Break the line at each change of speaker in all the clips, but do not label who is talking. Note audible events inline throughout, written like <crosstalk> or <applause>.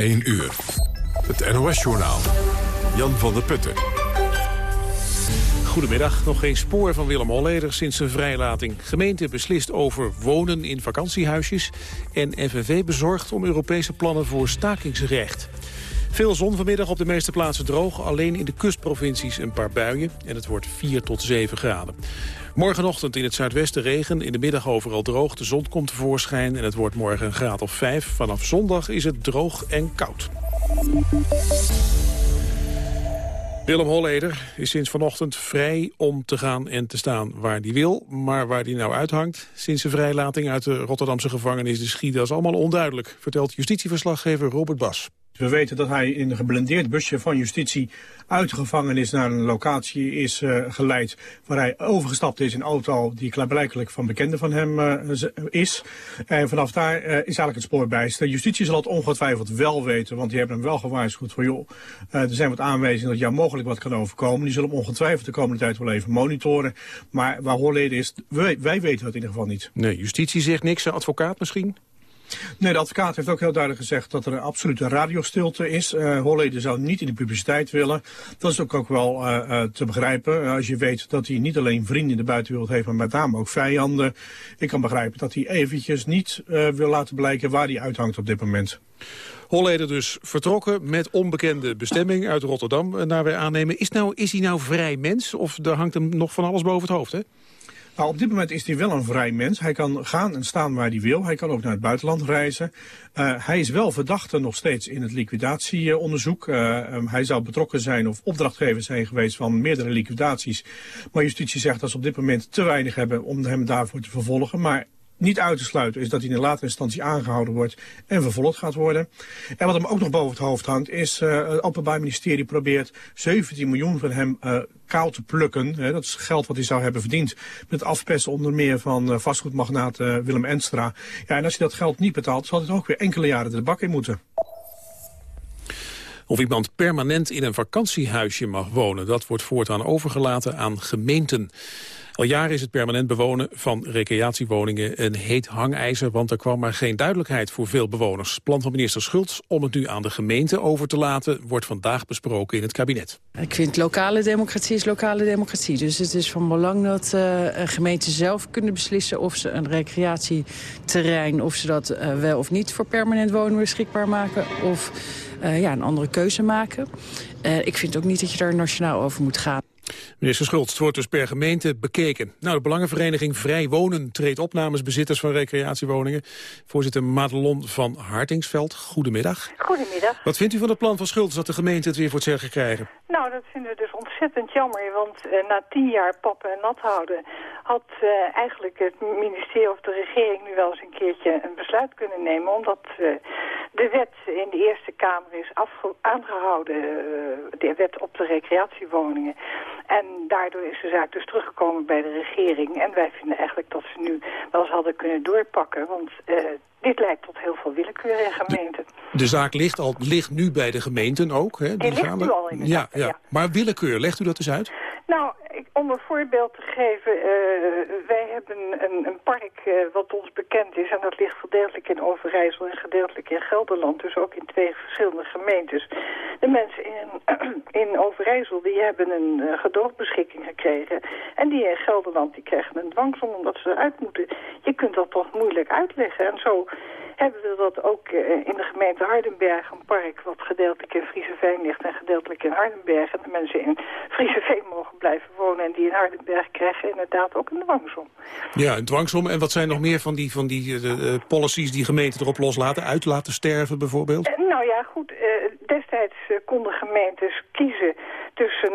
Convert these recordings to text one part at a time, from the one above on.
1 uur. Het NOS-journaal. Jan van der Putten.
Goedemiddag. Nog geen spoor van Willem Holleder sinds zijn vrijlating. Gemeente beslist over wonen in vakantiehuisjes... en FNV bezorgt om Europese plannen voor stakingsrecht. Veel zon vanmiddag op de meeste plaatsen droog. Alleen in de kustprovincies een paar buien. En het wordt 4 tot 7 graden. Morgenochtend in het zuidwesten regen, in de middag overal droog. De zon komt tevoorschijn en het wordt morgen een graad of 5. Vanaf zondag is het droog en koud. Willem Holleder is sinds vanochtend vrij om te gaan en te staan waar hij wil. Maar waar hij nou uithangt, sinds zijn vrijlating uit de Rotterdamse gevangenis de Schiede... is allemaal onduidelijk, vertelt justitieverslaggever Robert Bas.
We weten dat hij in een geblendeerd busje van justitie uit de gevangenis naar een locatie is uh, geleid waar hij overgestapt is in een auto die klaarblijkelijk van bekenden van hem uh, is. En vanaf daar uh, is eigenlijk het spoor bijster. Justitie zal het ongetwijfeld wel weten, want die hebben hem wel gewaarschuwd van joh, er zijn wat aanwijzingen dat jou mogelijk wat kan overkomen. Die zullen hem ongetwijfeld de komende tijd wel even monitoren. Maar waar Holleden is, wij, wij weten dat in ieder geval niet.
Nee, justitie zegt niks, advocaat misschien?
Nee, de advocaat heeft ook heel duidelijk gezegd dat er een absolute radiostilte is. Uh, Holleden zou niet in de publiciteit willen. Dat is ook, ook wel uh, uh, te begrijpen. als je weet dat hij niet alleen vrienden in de buitenwereld heeft, maar met name ook vijanden. Ik kan begrijpen dat hij eventjes niet wil laten blijken waar hij uithangt op dit moment.
Holleder dus vertrokken met onbekende bestemming uit Rotterdam, naar wij aannemen. Is, nou, is hij nou vrij mens of er hangt hem nog van alles boven het hoofd, hè?
Nou, op dit moment is hij wel een vrij mens. Hij kan gaan en staan waar hij wil. Hij kan ook naar het buitenland reizen. Uh, hij is wel verdachte nog steeds in het liquidatieonderzoek. Uh, um, hij zou betrokken zijn of opdrachtgever zijn geweest van meerdere liquidaties. Maar justitie zegt dat ze op dit moment te weinig hebben om hem daarvoor te vervolgen. Maar niet uit te sluiten is dat hij in de latere instantie aangehouden wordt en vervolgd gaat worden. En wat hem ook nog boven het hoofd hangt is, uh, het Openbaar Ministerie probeert 17 miljoen van hem uh, kaal te plukken. Dat is geld wat hij zou hebben verdiend met afpesten onder meer van uh, vastgoedmagnaat Willem Enstra. Ja, en als hij dat geld niet betaalt, zal hij ook weer enkele jaren de bak in moeten.
Of iemand permanent in een vakantiehuisje mag wonen, dat wordt voortaan overgelaten aan gemeenten. Al jaren is het permanent bewonen van recreatiewoningen een heet hangijzer, want er kwam maar geen duidelijkheid voor veel bewoners. Plan van minister Schultz om het nu aan de gemeente over te laten wordt vandaag besproken in het kabinet.
Ik vind lokale democratie is lokale democratie. Dus het is van belang dat uh, gemeenten zelf kunnen beslissen of ze een recreatieterrein, of ze dat uh, wel of niet voor permanent wonen beschikbaar maken. Of uh, ja, een andere keuze maken. Ik vind ook niet dat je daar nationaal over moet gaan.
Minister Schultz, het wordt dus per gemeente bekeken. Nou, de Belangenvereniging Vrij Wonen treedt op namens bezitters van recreatiewoningen. Voorzitter Madelon van Hartingsveld, goedemiddag.
Goedemiddag.
Wat vindt u van het plan van Schultz dat de gemeente het weer voor het zeggen krijgen?
Nou, dat vinden we dus ontzettend jammer, want uh, na tien jaar pappen en nat houden had uh, eigenlijk het ministerie of de regering nu wel eens een keertje een besluit kunnen nemen, omdat uh, de wet in de Eerste Kamer is aangehouden, de wet op de recreatiewoningen. En daardoor is de zaak dus teruggekomen bij de regering. En wij vinden eigenlijk dat ze nu wel eens hadden kunnen doorpakken. Want uh, dit leidt tot heel veel willekeur in gemeenten.
De, de, zaak ligt, al, ligt nu bij de gemeenten ook. Hè?
Die, Die ligt nu al in de
ja, ja. ja, Maar willekeur, legt u dat eens uit?
Nou, om een voorbeeld te geven, uh, wij hebben een, een park uh, wat ons bekend is... en dat ligt gedeeltelijk in Overijssel en gedeeltelijk in Gelderland... dus ook in twee verschillende gemeentes. De mensen in, <clears throat> in Overijssel die hebben een uh, gedoogbeschikking gekregen... en die in Gelderland die krijgen een dwangsom omdat ze eruit moeten. Je kunt dat toch moeilijk uitleggen en zo hebben we dat ook in de gemeente Hardenberg, een park wat gedeeltelijk in Frieseveen ligt en gedeeltelijk in Hardenberg. En de mensen in Frieseveen mogen blijven wonen en die in Hardenberg krijgen inderdaad ook een dwangsom.
Ja, een dwangsom. En wat zijn nog meer van die, van die uh, policies die gemeenten erop loslaten? Uit laten sterven bijvoorbeeld?
Uh, nou ja, goed. Uh, destijds konden gemeentes kiezen tussen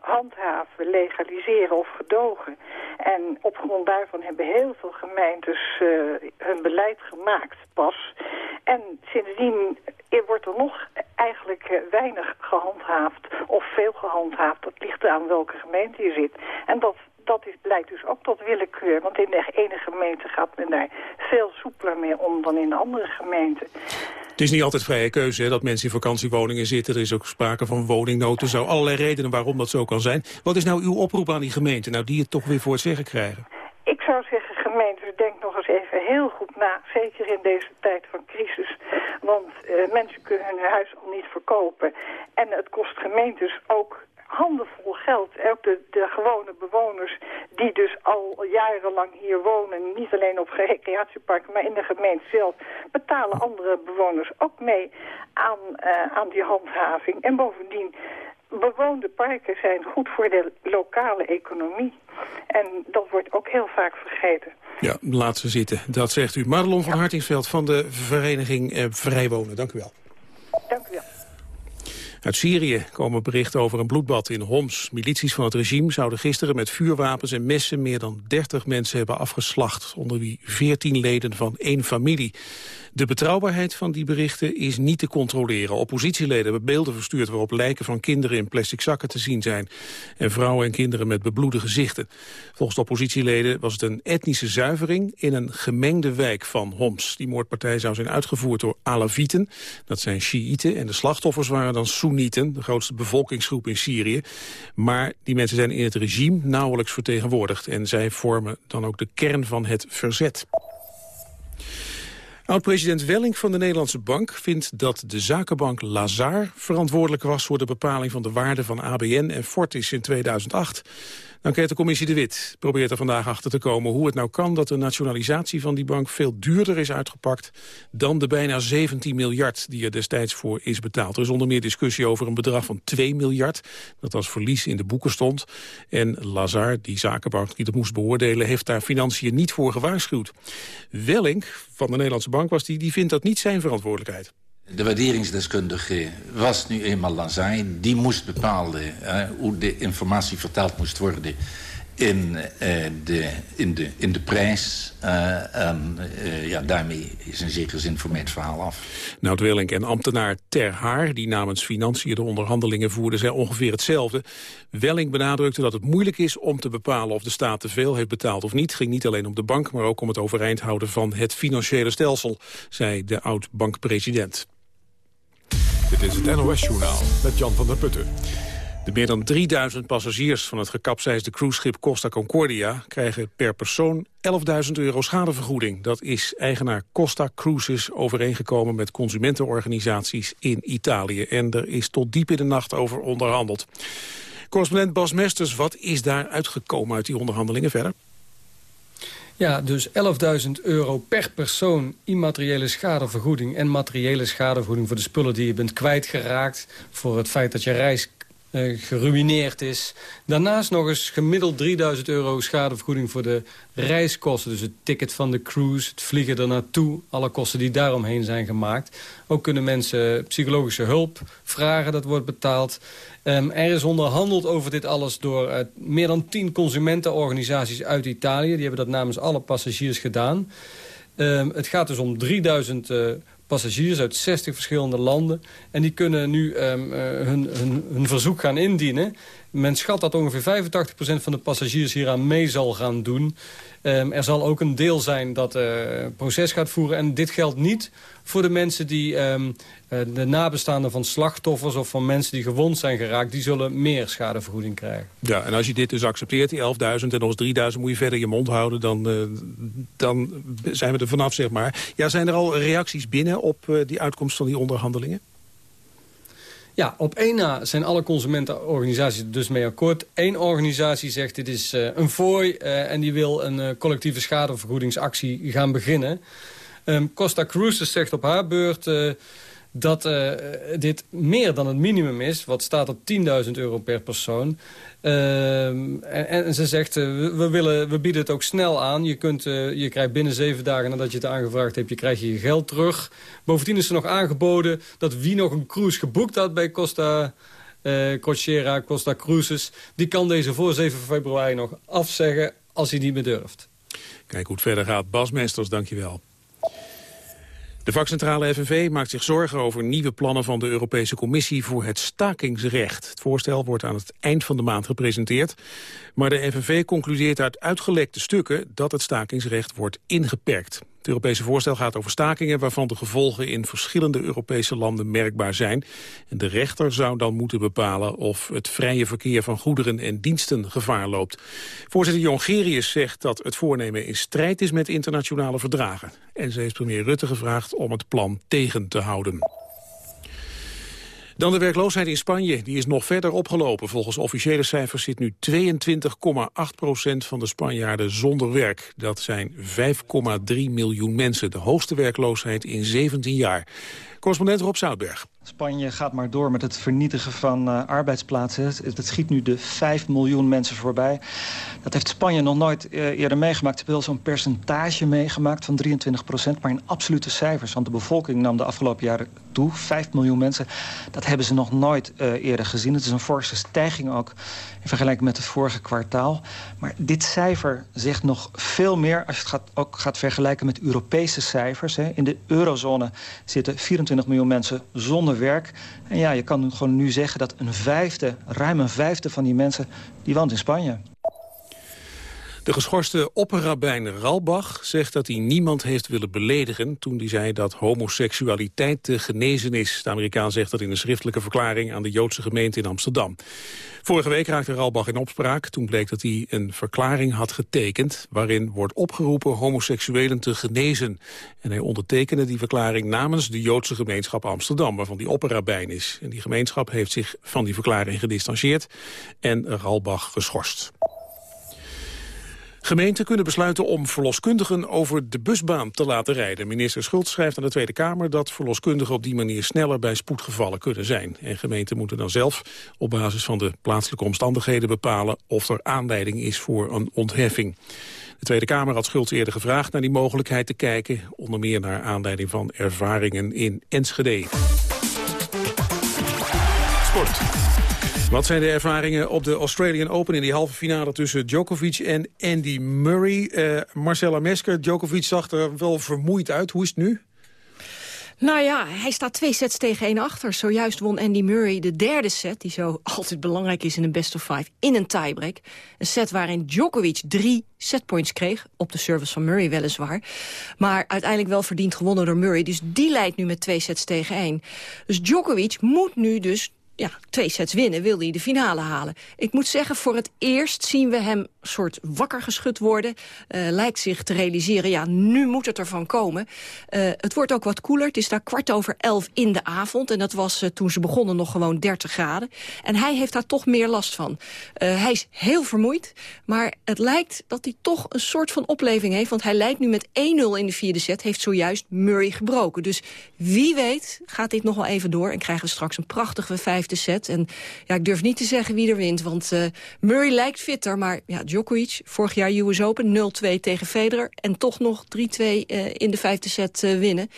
handhaven, legaliseren of gedogen. En op grond daarvan hebben heel veel gemeentes hun beleid gemaakt pas. En sindsdien wordt er nog eigenlijk weinig gehandhaafd of veel gehandhaafd. Dat ligt eraan welke gemeente je zit. En dat, dat is, leidt dus ook tot willekeur. Want in de ene gemeente gaat men daar veel soepeler mee om dan in de andere gemeente.
Het is niet altijd vrije keuze hè, dat mensen in vakantiewoningen zitten. Er is ook sprake van woningnood. Er zijn allerlei redenen waarom dat zo kan zijn. Wat is nou uw oproep aan die gemeente, nou die het toch weer voor het zeggen krijgen?
Ik zou zeggen gemeentes, denk nog eens even heel goed na. Zeker in deze tijd van crisis. Want uh, mensen kunnen hun huis al niet verkopen. En het kost gemeentes ook handenvol geld. Ook de, de gewone bewoners die dus al jarenlang hier wonen, niet alleen op recreatieparken, maar in de gemeente zelf, betalen andere bewoners ook mee aan, uh, aan die handhaving. En bovendien, bewoonde parken zijn goed voor de lokale economie. En dat wordt ook heel vaak vergeten.
Ja, laat ze zitten. Dat zegt u. Madelon van Hartingsveld van de vereniging eh, Vrijwonen. Dank u wel.
Dank u wel.
Uit Syrië komen berichten over een bloedbad in Homs. Milities van het regime zouden gisteren met vuurwapens en messen meer dan 30 mensen hebben afgeslacht, onder wie 14 leden van één familie. De betrouwbaarheid van die berichten is niet te controleren. Oppositieleden hebben beelden verstuurd waarop lijken van kinderen in plastic zakken te zien zijn. En vrouwen en kinderen met bebloede gezichten. Volgens de oppositieleden was het een etnische zuivering in een gemengde wijk van Homs. Die moordpartij zou zijn uitgevoerd door Alawieten. Dat zijn Shiiten en de slachtoffers waren dan Soenieten, de grootste bevolkingsgroep in Syrië. Maar die mensen zijn in het regime nauwelijks vertegenwoordigd. En zij vormen dan ook de kern van het verzet. Oud-president Welling van de Nederlandse Bank vindt dat de zakenbank Lazar verantwoordelijk was voor de bepaling van de waarde van ABN en Fortis in 2008. Enquêtecommissie De Wit probeert er vandaag achter te komen hoe het nou kan dat de nationalisatie van die bank veel duurder is uitgepakt dan de bijna 17 miljard die er destijds voor is betaald. Er is onder meer discussie over een bedrag van 2 miljard dat als verlies in de boeken stond. En Lazar, die zakenbank die dat moest beoordelen, heeft daar financiën niet voor gewaarschuwd. Welling van de Nederlandse Bank was die, die vindt dat niet zijn verantwoordelijkheid.
De waarderingsdeskundige was nu eenmaal Lazai. Die moest bepalen hoe de informatie vertaald moest worden in, uh, de, in, de, in de prijs. Uh, en uh, ja, daarmee is in zekere zin voor mij het verhaal af.
Nout Willink en ambtenaar Ter Haar, die namens Financiën de onderhandelingen voerden, zijn ongeveer hetzelfde. Welling benadrukte dat het moeilijk is om te bepalen of de staat te veel heeft betaald of niet. Ging niet alleen om de bank, maar ook om het overeind houden van het financiële stelsel, zei de oud-bankpresident.
Dit is het NOS-journaal met Jan van der Putten.
De meer dan 3000 passagiers van het gekapseisde cruiseschip Costa Concordia... krijgen per persoon 11.000 euro schadevergoeding. Dat is eigenaar Costa Cruises overeengekomen met consumentenorganisaties in Italië. En er is tot diep in de nacht over onderhandeld. Correspondent Bas Mesters, wat is daar uitgekomen uit die onderhandelingen verder?
Ja, dus 11.000 euro per persoon immateriële schadevergoeding... en materiële schadevergoeding voor de spullen die je bent kwijtgeraakt... voor het feit dat je reis geruineerd is. Daarnaast nog eens gemiddeld 3000 euro schadevergoeding voor de reiskosten. Dus het ticket van de cruise, het vliegen er naartoe, alle kosten die daaromheen zijn gemaakt. Ook kunnen mensen psychologische hulp vragen, dat wordt betaald. Um, er is onderhandeld over dit alles door uh, meer dan 10 consumentenorganisaties uit Italië. Die hebben dat namens alle passagiers gedaan. Um, het gaat dus om 3000 uh, passagiers uit 60 verschillende landen. En die kunnen nu um, uh, hun, hun, hun verzoek gaan indienen. Men schat dat ongeveer 85% van de passagiers hieraan mee zal gaan doen. Um, er zal ook een deel zijn dat uh, proces gaat voeren. En dit geldt niet voor de mensen die... Um, uh, de nabestaanden van slachtoffers of van mensen die gewond zijn geraakt... die zullen meer schadevergoeding krijgen.
Ja, en als je dit dus accepteert, die 11.000 en eens 3.000... moet je verder je mond houden, dan, uh, dan zijn we er vanaf, zeg maar. Ja, zijn er al reacties binnen op die uitkomst van die onderhandelingen?
Ja, op één na zijn alle consumentenorganisaties dus mee akkoord. Eén organisatie zegt dit is uh, een fooi uh, en die wil een uh, collectieve schadevergoedingsactie gaan beginnen. Um, Costa Cruises zegt op haar beurt dat uh, dit meer dan het minimum is. Wat staat op 10.000 euro per persoon. Uh, en, en, ze zegt, uh, we, willen, we bieden het ook snel aan. Je, kunt, je krijgt binnen zeven dagen nadat je het aangevraagd hebt... je krijgt je geld terug. Bovendien is er nog aangeboden dat wie nog een cruise geboekt had... bij Costa Crociera, Costa Cruises... die kan deze voor 7 februari nog afzeggen als hij niet meer durft.
Kijk hoe het verder gaat. Bas Mesters, dankjewel. De vakcentrale FNV maakt zich zorgen over nieuwe plannen van de Europese Commissie voor het stakingsrecht. Het voorstel wordt aan het eind van de maand gepresenteerd. Maar de FNV concludeert uit uitgelekte stukken dat het stakingsrecht wordt ingeperkt. Het Europese voorstel gaat over stakingen waarvan de gevolgen in verschillende Europese landen merkbaar zijn. En de rechter zou dan moeten bepalen of het vrije verkeer van goederen en diensten gevaar loopt. Voorzitter Jongerius zegt dat het voornemen in strijd is met internationale verdragen. En ze heeft premier Rutte gevraagd om het plan tegen te houden. Dan de werkloosheid in Spanje. Die is nog verder opgelopen. Volgens officiële cijfers zit nu 22,8 procent van de Spanjaarden zonder werk. Dat zijn 5,3 miljoen mensen. De hoogste werkloosheid in 17 jaar. Correspondent Rob Zoutberg.
Spanje gaat maar door met het vernietigen van uh, arbeidsplaatsen. Het, schiet nu de 5 miljoen mensen voorbij. Dat heeft Spanje nog nooit uh, eerder meegemaakt. Ze hebben wel zo'n percentage meegemaakt van 23 procent. Maar in absolute cijfers, want de bevolking nam de afgelopen jaren toe. 5 miljoen mensen. Dat hebben ze nog nooit uh, eerder gezien. Het is een forse stijging ook in vergelijking met het vorige kwartaal. Maar dit cijfer zegt nog veel meer als je het gaat, ook gaat vergelijken met Europese cijfers. Hè. In de eurozone zitten 24 miljoen mensen zonder werk. En ja, je kan gewoon nu zeggen dat een vijfde, ruim een vijfde van die mensen... die woont in Spanje.
De geschorste opperrabijn Ralbach zegt dat hij niemand heeft willen beledigen... toen hij zei dat homoseksualiteit te genezen is. De Amerikaan zegt dat in een schriftelijke verklaring... aan de Joodse gemeente in Amsterdam. Vorige week raakte Ralbach in opspraak. Toen bleek dat hij een verklaring had getekend... waarin wordt opgeroepen homoseksuelen te genezen. En hij ondertekende die verklaring namens de Joodse gemeenschap Amsterdam... waarvan die opperrabijn is. En die gemeenschap heeft zich van die verklaring gedistanceerd... en Ralbach geschorst. Gemeenten kunnen besluiten om verloskundigen over de busbaan te laten rijden. Minister Schultz schrijft aan de Tweede Kamer dat verloskundigen op die manier sneller bij spoedgevallen kunnen zijn. En gemeenten moeten dan zelf op basis van de plaatselijke omstandigheden bepalen of er aanleiding is voor een ontheffing. De Tweede Kamer had Schultz eerder gevraagd naar die mogelijkheid te kijken, onder meer naar aanleiding van ervaringen in Enschede. Sport. Wat zijn de ervaringen op de Australian Open in die halve finale tussen Djokovic en Andy Murray? Uh, Marcella Mesker, Djokovic zag er wel vermoeid uit. Hoe is het nu?
Nou ja, hij staat twee sets tegen één achter. Zojuist won Andy Murray de derde set, die zo <laughs> altijd belangrijk is in een best of five, in een tiebreak. Een set waarin Djokovic drie setpoints kreeg, op de service van Murray weliswaar. Maar uiteindelijk wel verdiend gewonnen door Murray. Dus die leidt nu met twee sets tegen één. Dus Djokovic moet nu dus ja, twee sets winnen, wilde hij de finale halen. Ik moet zeggen, voor het eerst zien we hem soort wakker geschud worden. Uh, lijkt zich te realiseren, ja, nu moet het ervan komen. Uh, het wordt ook wat koeler. Het is daar kwart over elf in de avond. En dat was uh, toen ze begonnen nog gewoon 30 graden. En hij heeft daar toch meer last van. hij is heel vermoeid, maar het lijkt dat hij toch een soort van opleving heeft. Want hij leidt nu met 1-0 in de vierde set, heeft zojuist Murray gebroken. Dus wie weet gaat dit nog wel even door en krijgen we straks een prachtige vijfde set. En ja, ik durf niet te zeggen wie er wint, want Murray lijkt fitter, maar ja, Djokovic, vorig jaar US Open 0-2 tegen Federer... en toch nog 3-2 uh, eh, in de vijfde set uh, winnen.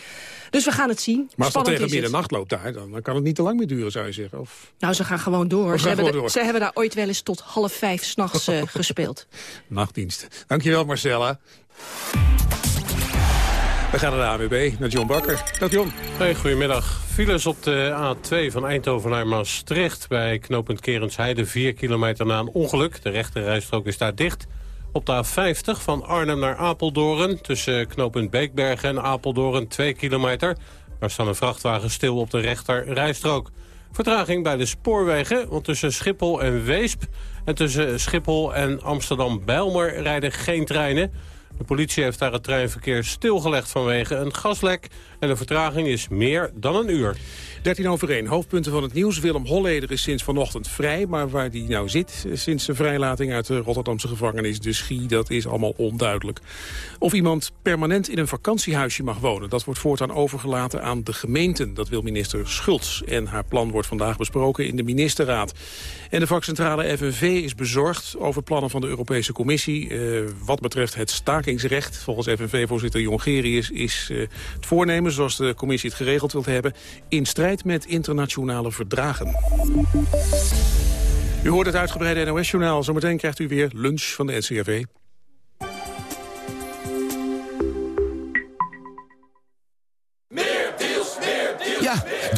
Dus we gaan het zien.
Maar als dat tegen middernacht loopt daar, dan, dan, kan het niet te lang meer duren, zou je zeggen? Of...
Nou, ze gaan gewoon door. Ze, gaan hebben gewoon door. ze, hebben daar ooit wel eens tot half vijf s'nachts uh, <laughs> gespeeld.
Nachtdienst. Dankjewel, Marcella. We gaan naar de AWB, naar John Bakker. Dag John.
Goedemiddag. Files op de A2 van Eindhoven naar Maastricht... bij knooppunt Kerensheide, 4 kilometer na een ongeluk. De rechte rijstrook is daar dicht. Op de A50 van Arnhem naar Apeldoorn... tussen knooppunt Beekbergen en Apeldoorn, 2 kilometer. Daar staan een vrachtwagen stil op de rechter rijstrook. Vertraging bij de spoorwegen, want tussen Schiphol en Weesp... en tussen Schiphol en Amsterdam-Bijlmer rijden geen treinen... De politie heeft daar het treinverkeer stilgelegd vanwege een gaslek... en de vertraging is meer dan een uur.
13 over 1, hoofdpunten van het nieuws. Willem Holleder is sinds vanochtend vrij, maar waar hij nou zit... sinds zijn vrijlating uit de Rotterdamse gevangenis de Schie... dat is allemaal onduidelijk. Of iemand permanent in een vakantiehuisje mag wonen... dat wordt voortaan overgelaten aan de gemeenten. Dat wil minister Schultz. En haar plan wordt vandaag besproken in de ministerraad. En de vakcentrale FNV is bezorgd over plannen van de Europese Commissie... Eh, wat betreft het stakingsrecht. Volgens FNV-voorzitter Jongerius is eh, het voornemen, zoals de commissie het geregeld wilt hebben... in strijd met internationale verdragen. U hoort het uitgebreide NOS-journaal. Zometeen krijgt u weer lunch van de NCRV.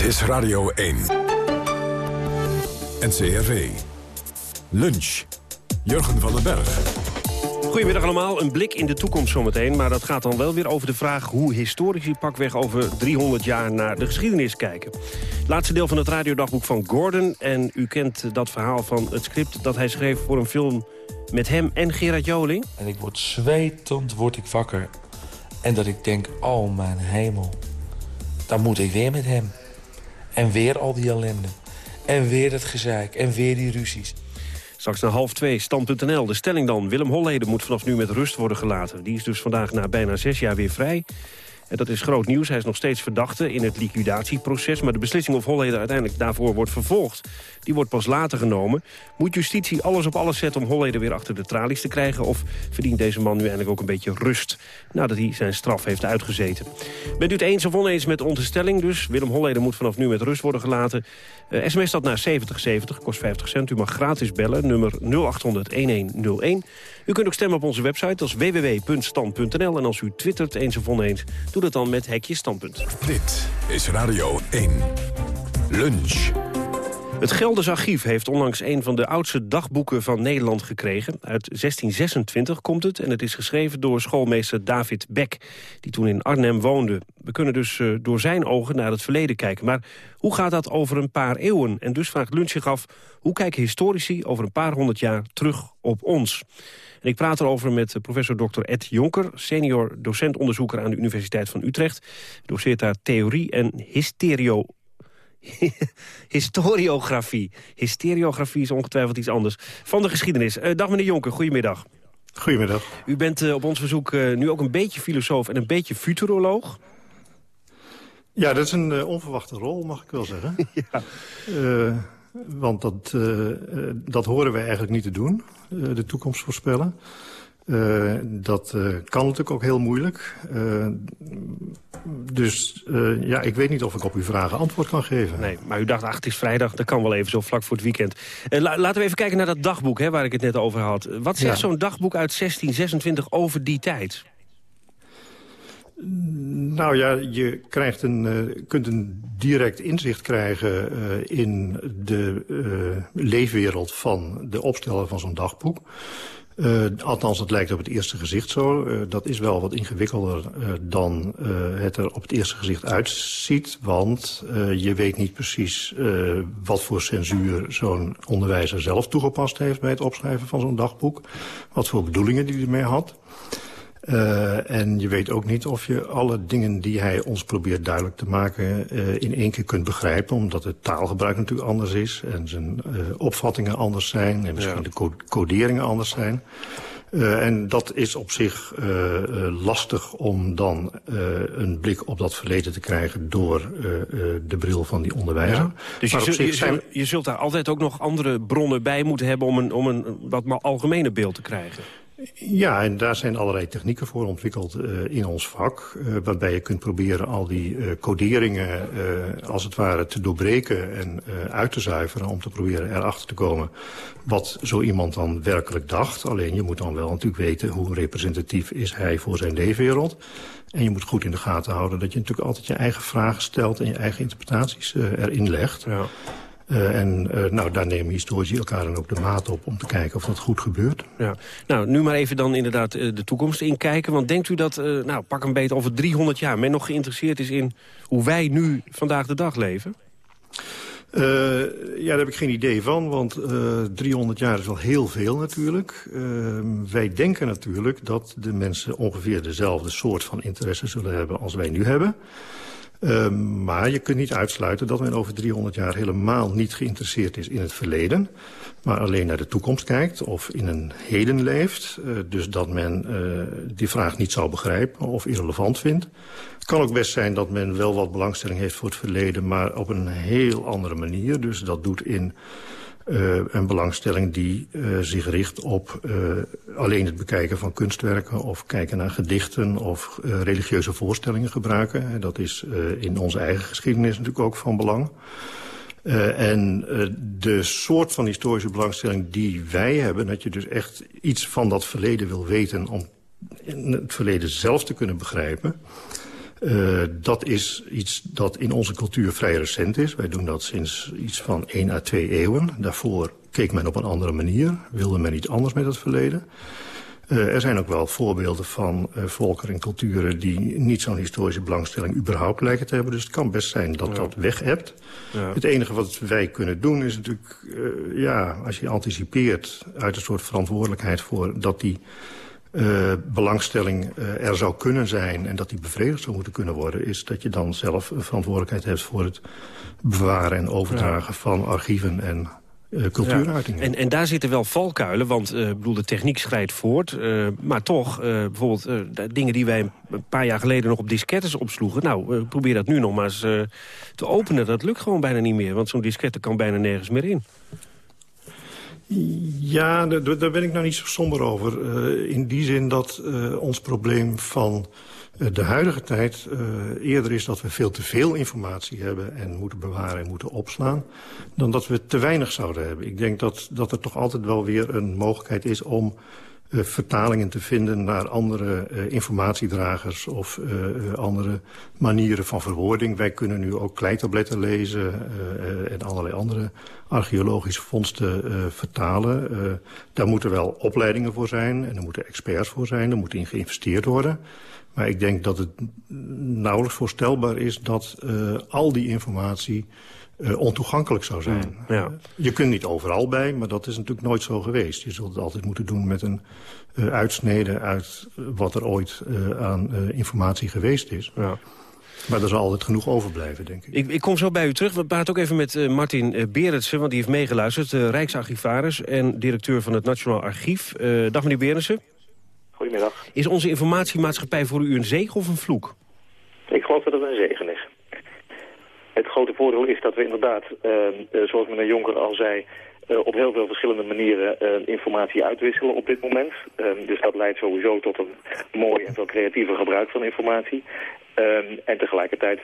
Dit is Radio 1. NCRV. Lunch. Jurgen van den Berg.
Goedemiddag allemaal, een blik in de toekomst zometeen. Maar dat gaat dan wel weer over de vraag hoe historici pakweg over 300 jaar naar de geschiedenis kijken. Laatste deel van het radiodagboek van Gordon. En u kent dat verhaal van het script dat hij schreef voor een film met hem en Gerard Joling.
En ik word zwetend, word ik wakker. En dat ik denk, oh mijn hemel, dan moet ik weer met hem. En weer al die ellende. En weer het gezeik. En weer die ruzies.
Straks naar half twee, stand.nl. De stelling dan. Willem Holleden moet vanaf nu met rust worden gelaten. Die is dus vandaag na bijna zes jaar weer vrij. En dat is groot nieuws. Hij is nog steeds verdachte in het liquidatieproces. Maar de beslissing of Holleder uiteindelijk daarvoor wordt vervolgd... die wordt pas later genomen. Moet justitie alles op alles zetten om Holleder weer achter de tralies te krijgen? Of verdient deze man nu eindelijk ook een beetje rust... nadat hij zijn straf heeft uitgezeten? Bent u het eens of oneens met onze stelling dus? Willem Holleder moet vanaf nu met rust worden gelaten. Sms dat naar 7070, kost 50 cent. U mag gratis bellen, nummer 0800-1101. U kunt ook stemmen op onze website, dat is www.stand.nl. En als u twittert eens of oneens, doe dat dan met Hekje Standpunt.
Dit is Radio 1. Lunch.
Het Gelders Archief heeft onlangs een van de oudste dagboeken van Nederland gekregen. Uit 1626 komt het en het is geschreven door schoolmeester David Beck... die toen in Arnhem woonde. We kunnen dus uh, door zijn ogen naar het verleden kijken. Maar hoe gaat dat over een paar eeuwen? En dus vraagt Lunch zich af, hoe kijken historici over een paar honderd jaar terug op ons? En ik praat erover met professor Dr. Ed Jonker... senior docent-onderzoeker aan de Universiteit van Utrecht. Doseert daar theorie en hysterio... <laughs> historiografie. Hysteriografie is ongetwijfeld iets anders. Van de geschiedenis. Uh, dag meneer Jonker, goedemiddag.
Goedemiddag.
U bent uh, op ons verzoek uh, nu ook een beetje filosoof en een beetje futuroloog.
Ja, dat is een uh, onverwachte rol, mag ik wel zeggen. <laughs> ja. Want dat, uh, dat horen wij eigenlijk niet te doen, de toekomst voorspellen. dat kan natuurlijk ook heel moeilijk. dus ja, ik weet niet of ik op uw vragen antwoord kan geven.
Nee, maar u dacht, ach, het is vrijdag, dat kan wel even zo vlak voor het weekend. La laten we even kijken naar dat dagboek hè, waar ik het net over had. Wat zegt ja. zo'n dagboek uit 1626 over die tijd?
Nou ja, je krijgt een, uh, kunt een direct inzicht krijgen uh, in de uh, leefwereld van de opsteller van zo'n dagboek. althans, het lijkt op het eerste gezicht zo. dat is wel wat ingewikkelder dan het er op het eerste gezicht uitziet. Want je weet niet precies wat voor censuur zo'n onderwijzer zelf toegepast heeft... bij het opschrijven van zo'n dagboek. Wat voor bedoelingen die hij ermee had. Uh, en je weet ook niet of je alle dingen die hij ons probeert duidelijk te maken... Uh, in één keer kunt begrijpen, omdat het taalgebruik natuurlijk anders is... en zijn uh, opvattingen anders zijn en misschien ja. de co coderingen anders zijn. en dat is op zich lastig om dan een blik op dat verleden te krijgen... door de bril van die onderwijzer. Ja.
Dus je, zult, je, zijn... je zult daar altijd ook nog andere bronnen bij moeten hebben... om een, om een wat maar algemene beeld te krijgen.
Ja, en daar zijn allerlei technieken voor ontwikkeld uh, in ons vak. Uh, waarbij je kunt proberen al die uh, coderingen als het ware te doorbreken en uit te zuiveren. Om te proberen erachter te komen wat zo iemand dan werkelijk dacht. Alleen je moet dan wel natuurlijk weten hoe representatief is hij voor zijn leefwereld. En je moet goed in de gaten houden dat je natuurlijk altijd je eigen vragen stelt en je eigen interpretaties erin legt. Ja. Uh, en uh, nou, daar nemen historici elkaar dan ook de maat op om te kijken of dat goed gebeurt.
Ja. Nou, nu maar even dan inderdaad uh, de toekomst inkijken. Want denkt u dat, nou, pak een beetje over 300 jaar... men nog geïnteresseerd is in hoe wij nu vandaag de dag leven?
Uh, ja, daar heb ik geen idee van, want uh, 300 jaar is wel heel veel natuurlijk. Uh, wij denken natuurlijk dat de mensen ongeveer dezelfde soort van interesse zullen hebben als wij nu hebben. Ehm, maar je kunt niet uitsluiten dat men over 300 jaar helemaal niet geïnteresseerd is in het verleden. Maar alleen naar de toekomst kijkt of in een heden leeft. Uh, dus dat men uh, die vraag niet zou begrijpen of irrelevant vindt. Het kan ook best zijn dat men wel wat belangstelling heeft voor het verleden... maar op een heel andere manier. Dus dat doet in uh, een belangstelling die uh, zich richt op uh, alleen het bekijken van kunstwerken... of kijken naar gedichten of religieuze voorstellingen gebruiken. En dat is in onze eigen geschiedenis natuurlijk ook van belang. en de soort van historische belangstelling die wij hebben... dat je dus echt iets van dat verleden wil weten... om het verleden zelf te kunnen begrijpen... Uh, dat is iets dat in onze cultuur vrij recent is. Wij doen dat sinds iets van 1 à 2 eeuwen. Daarvoor keek men op een andere manier. Wilde men iets anders met het verleden. Uh, er zijn ook wel voorbeelden van uh, volken en culturen... die niet zo'n historische belangstelling überhaupt lijken te hebben. Dus het kan best zijn dat ja. dat weg hebt. Ja. Het enige wat wij kunnen doen is natuurlijk... Uh, ja, als je anticipeert uit een soort verantwoordelijkheid voor... dat die uh, belangstelling uh, er zou kunnen zijn... en dat die bevredigd zou moeten kunnen worden... is dat je dan zelf verantwoordelijkheid hebt voor het bewaren en overdragen... Ja. van archieven en uh, cultuuruitingen.
Ja. En, en daar zitten wel valkuilen, want uh, bedoel, de techniek schrijdt voort. Uh, maar toch, bijvoorbeeld dingen die wij een paar jaar geleden nog op diskettes opsloegen... nou, probeer dat nu nog maar eens te openen. Dat lukt gewoon bijna niet meer, want zo'n diskette kan bijna nergens meer in.
Ja, daar ben ik nou niet zo somber over. Uh, in die zin dat uh, ons probleem van uh, de huidige tijd eerder is dat we veel te veel informatie hebben... en moeten bewaren en moeten opslaan, dan dat we te weinig zouden hebben. Ik denk dat, dat er toch altijd wel weer een mogelijkheid is om uh, vertalingen te vinden naar andere uh, informatiedragers of uh, andere manieren van verwoording. Wij kunnen nu ook kleitabletten lezen en allerlei andere archeologische vondsten vertalen. daar moeten wel opleidingen voor zijn en er moeten experts voor zijn. Er moet in geïnvesteerd worden. Maar ik denk dat het nauwelijks voorstelbaar is dat al die informatie uh, ontoegankelijk zou zijn.
Mm, ja.
Je kunt niet overal bij, maar dat is natuurlijk nooit zo geweest. Je zult het altijd moeten doen met een uh, uitsnede uit wat er ooit uh, aan informatie geweest is.
Ja.
Maar er zal altijd genoeg overblijven, denk ik.
Ik, ik kom zo bij u terug. We praten ook even met uh, Martin Berendsen, want die heeft meegeluisterd. Uh, Rijksarchivaris en directeur van het Nationaal Archief. dag meneer Berendsen.
Goedemiddag.
Is onze informatiemaatschappij voor u een zegen of een vloek?
Ik geloof dat het een zegen is. Het grote voordeel is dat we inderdaad, uh, uh, zoals meneer Jonker al zei... Uh, op heel veel verschillende manieren informatie uitwisselen op dit moment. dus dat leidt sowieso tot een mooi en veel creatiever gebruik van informatie. Um, en tegelijkertijd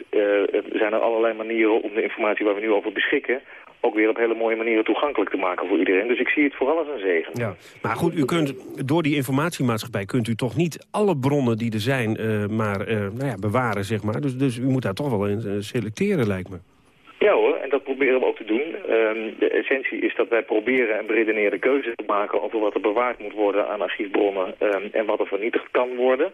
zijn er allerlei manieren om de informatie waar we nu over beschikken ook weer op hele mooie manieren toegankelijk te maken voor iedereen. Dus ik zie het vooral als een zegen.
Ja. Maar goed, u kunt, door die informatiemaatschappij kunt u toch niet alle bronnen die er zijn uh, maar uh, nou ja, bewaren, zeg maar. Dus, dus u moet daar toch wel in uh, selecteren, lijkt me.
Ja hoor, en dat proberen we ook te doen. Um, de essentie is dat wij proberen een beredeneerde keuze te maken over wat er bewaard moet worden aan archiefbronnen um, en wat er vernietigd kan worden.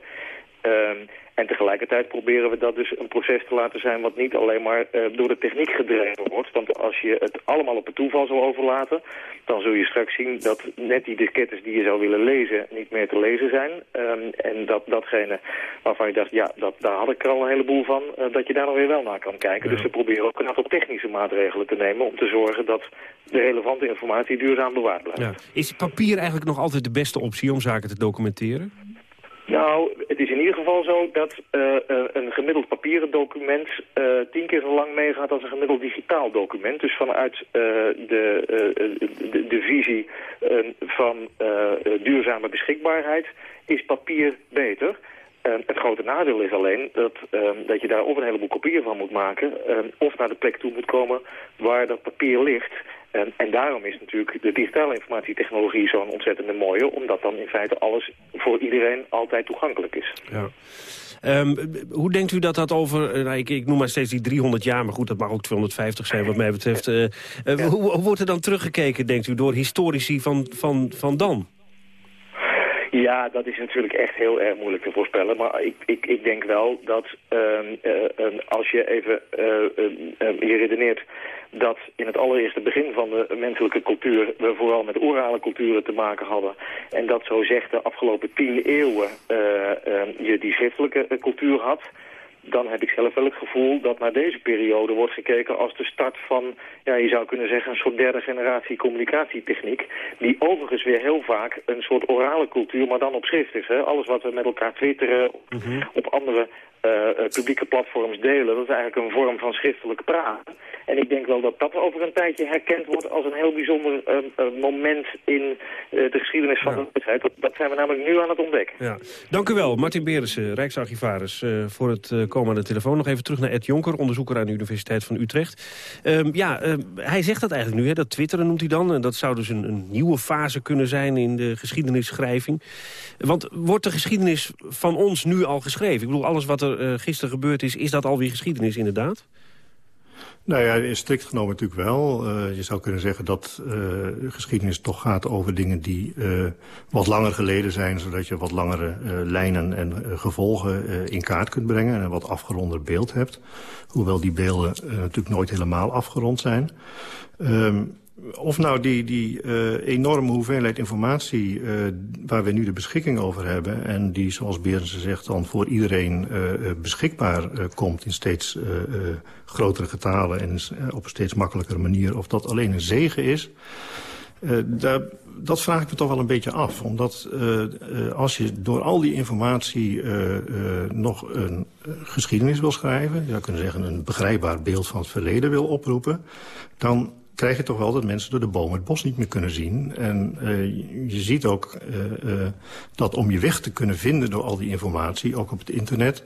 Um, en tegelijkertijd proberen we dat dus een proces te laten zijn wat niet alleen maar uh, door de techniek gedreven wordt. Want als je het allemaal op het toeval zou overlaten, dan zul je straks zien dat net die diskettes die je zou willen lezen niet meer te lezen zijn. Um, en dat datgene waarvan je dacht, ja, dat, daar had ik er al een heleboel van, uh, dat je daar nog weer wel naar kan kijken. Ja. Dus we proberen ook een aantal technische maatregelen te nemen om te zorgen dat de relevante informatie duurzaam bewaard blijft.
Ja. Is papier eigenlijk nog altijd de beste optie om zaken te documenteren?
Nou, het is in ieder geval zo dat uh, uh, een gemiddeld papieren document uh, tien keer zo lang meegaat als een gemiddeld digitaal document. Dus vanuit de, de, de, visie van duurzame beschikbaarheid is papier beter. het grote nadeel is alleen dat, dat je daar of een heleboel kopieën van moet maken... of naar de plek toe moet komen waar dat papier ligt... En, en, daarom is natuurlijk de digitale informatietechnologie zo'n ontzettende mooie... omdat dan in feite alles voor iedereen altijd toegankelijk is.
Ja. Um, hoe denkt u dat dat over, uh, nou, ik, ik, noem maar steeds die 300 jaar... maar goed, dat mag ook 250 zijn wat mij betreft. Uh, uh, ja. hoe, hoe, wordt er dan teruggekeken, denkt u, door historici van, van, van dan?
Ja, dat is natuurlijk echt heel erg moeilijk te voorspellen. Maar ik, ik, ik denk wel dat um, als je even je redeneert dat in het allereerste begin van de menselijke cultuur... we vooral met orale culturen te maken hadden. En dat zo zegt de afgelopen tien eeuwen uh, uh, je die schriftelijke cultuur had dan heb ik zelf wel het gevoel dat naar deze periode wordt gekeken als de start van, ja, je zou kunnen zeggen, een soort derde generatie communicatietechniek. Die overigens weer heel vaak een soort orale cultuur, maar dan op schrift is. Hè? Alles wat we met elkaar twitteren, op andere uh, publieke platforms delen. Dat is eigenlijk een vorm van schriftelijk praten. En ik denk wel dat dat over een tijdje herkend wordt als een heel bijzonder uh, moment in de geschiedenis van de mensheid. Dat, dat, zijn we namelijk nu aan het ontdekken.
Ja. Dank u wel, Martin Berensen, Rijksarchivaris, voor het komen aan de telefoon. Nog even terug naar Ed Jonker, onderzoeker aan de Universiteit van Utrecht. Ehm, ja, ehm, hij zegt dat eigenlijk nu, hè, dat twitteren noemt hij dan. En dat zou dus een, een nieuwe fase kunnen zijn in de geschiedenisschrijving. Want wordt de geschiedenis van ons nu al geschreven? Ik bedoel, alles wat er uh, gisteren gebeurd is, is dat alweer geschiedenis inderdaad?
Nou ja, strikt genomen natuurlijk wel. Uh, je zou kunnen zeggen dat uh, geschiedenis toch gaat over dingen die wat langer geleden zijn... zodat je wat langere lijnen en gevolgen in kaart kunt brengen... en een wat afgeronder beeld hebt. Hoewel die beelden natuurlijk nooit helemaal afgerond zijn. Um, of nou die, die uh, enorme hoeveelheid informatie uh, waar we nu de beschikking over hebben... en die, zoals Berensen zegt, dan voor iedereen uh, beschikbaar komt... in steeds grotere getalen en op een steeds makkelijkere manier... of dat alleen een zegen is... daar, dat vraag ik me toch wel een beetje af. Omdat als je door al die informatie nog een geschiedenis wil schrijven... je zou kunnen zeggen een begrijpbaar beeld van het verleden wil oproepen... dan krijg je toch wel dat mensen door de bomen het bos niet meer kunnen zien. En uh, je ziet ook uh, uh, dat om je weg te kunnen vinden door al die informatie, ook op het internet,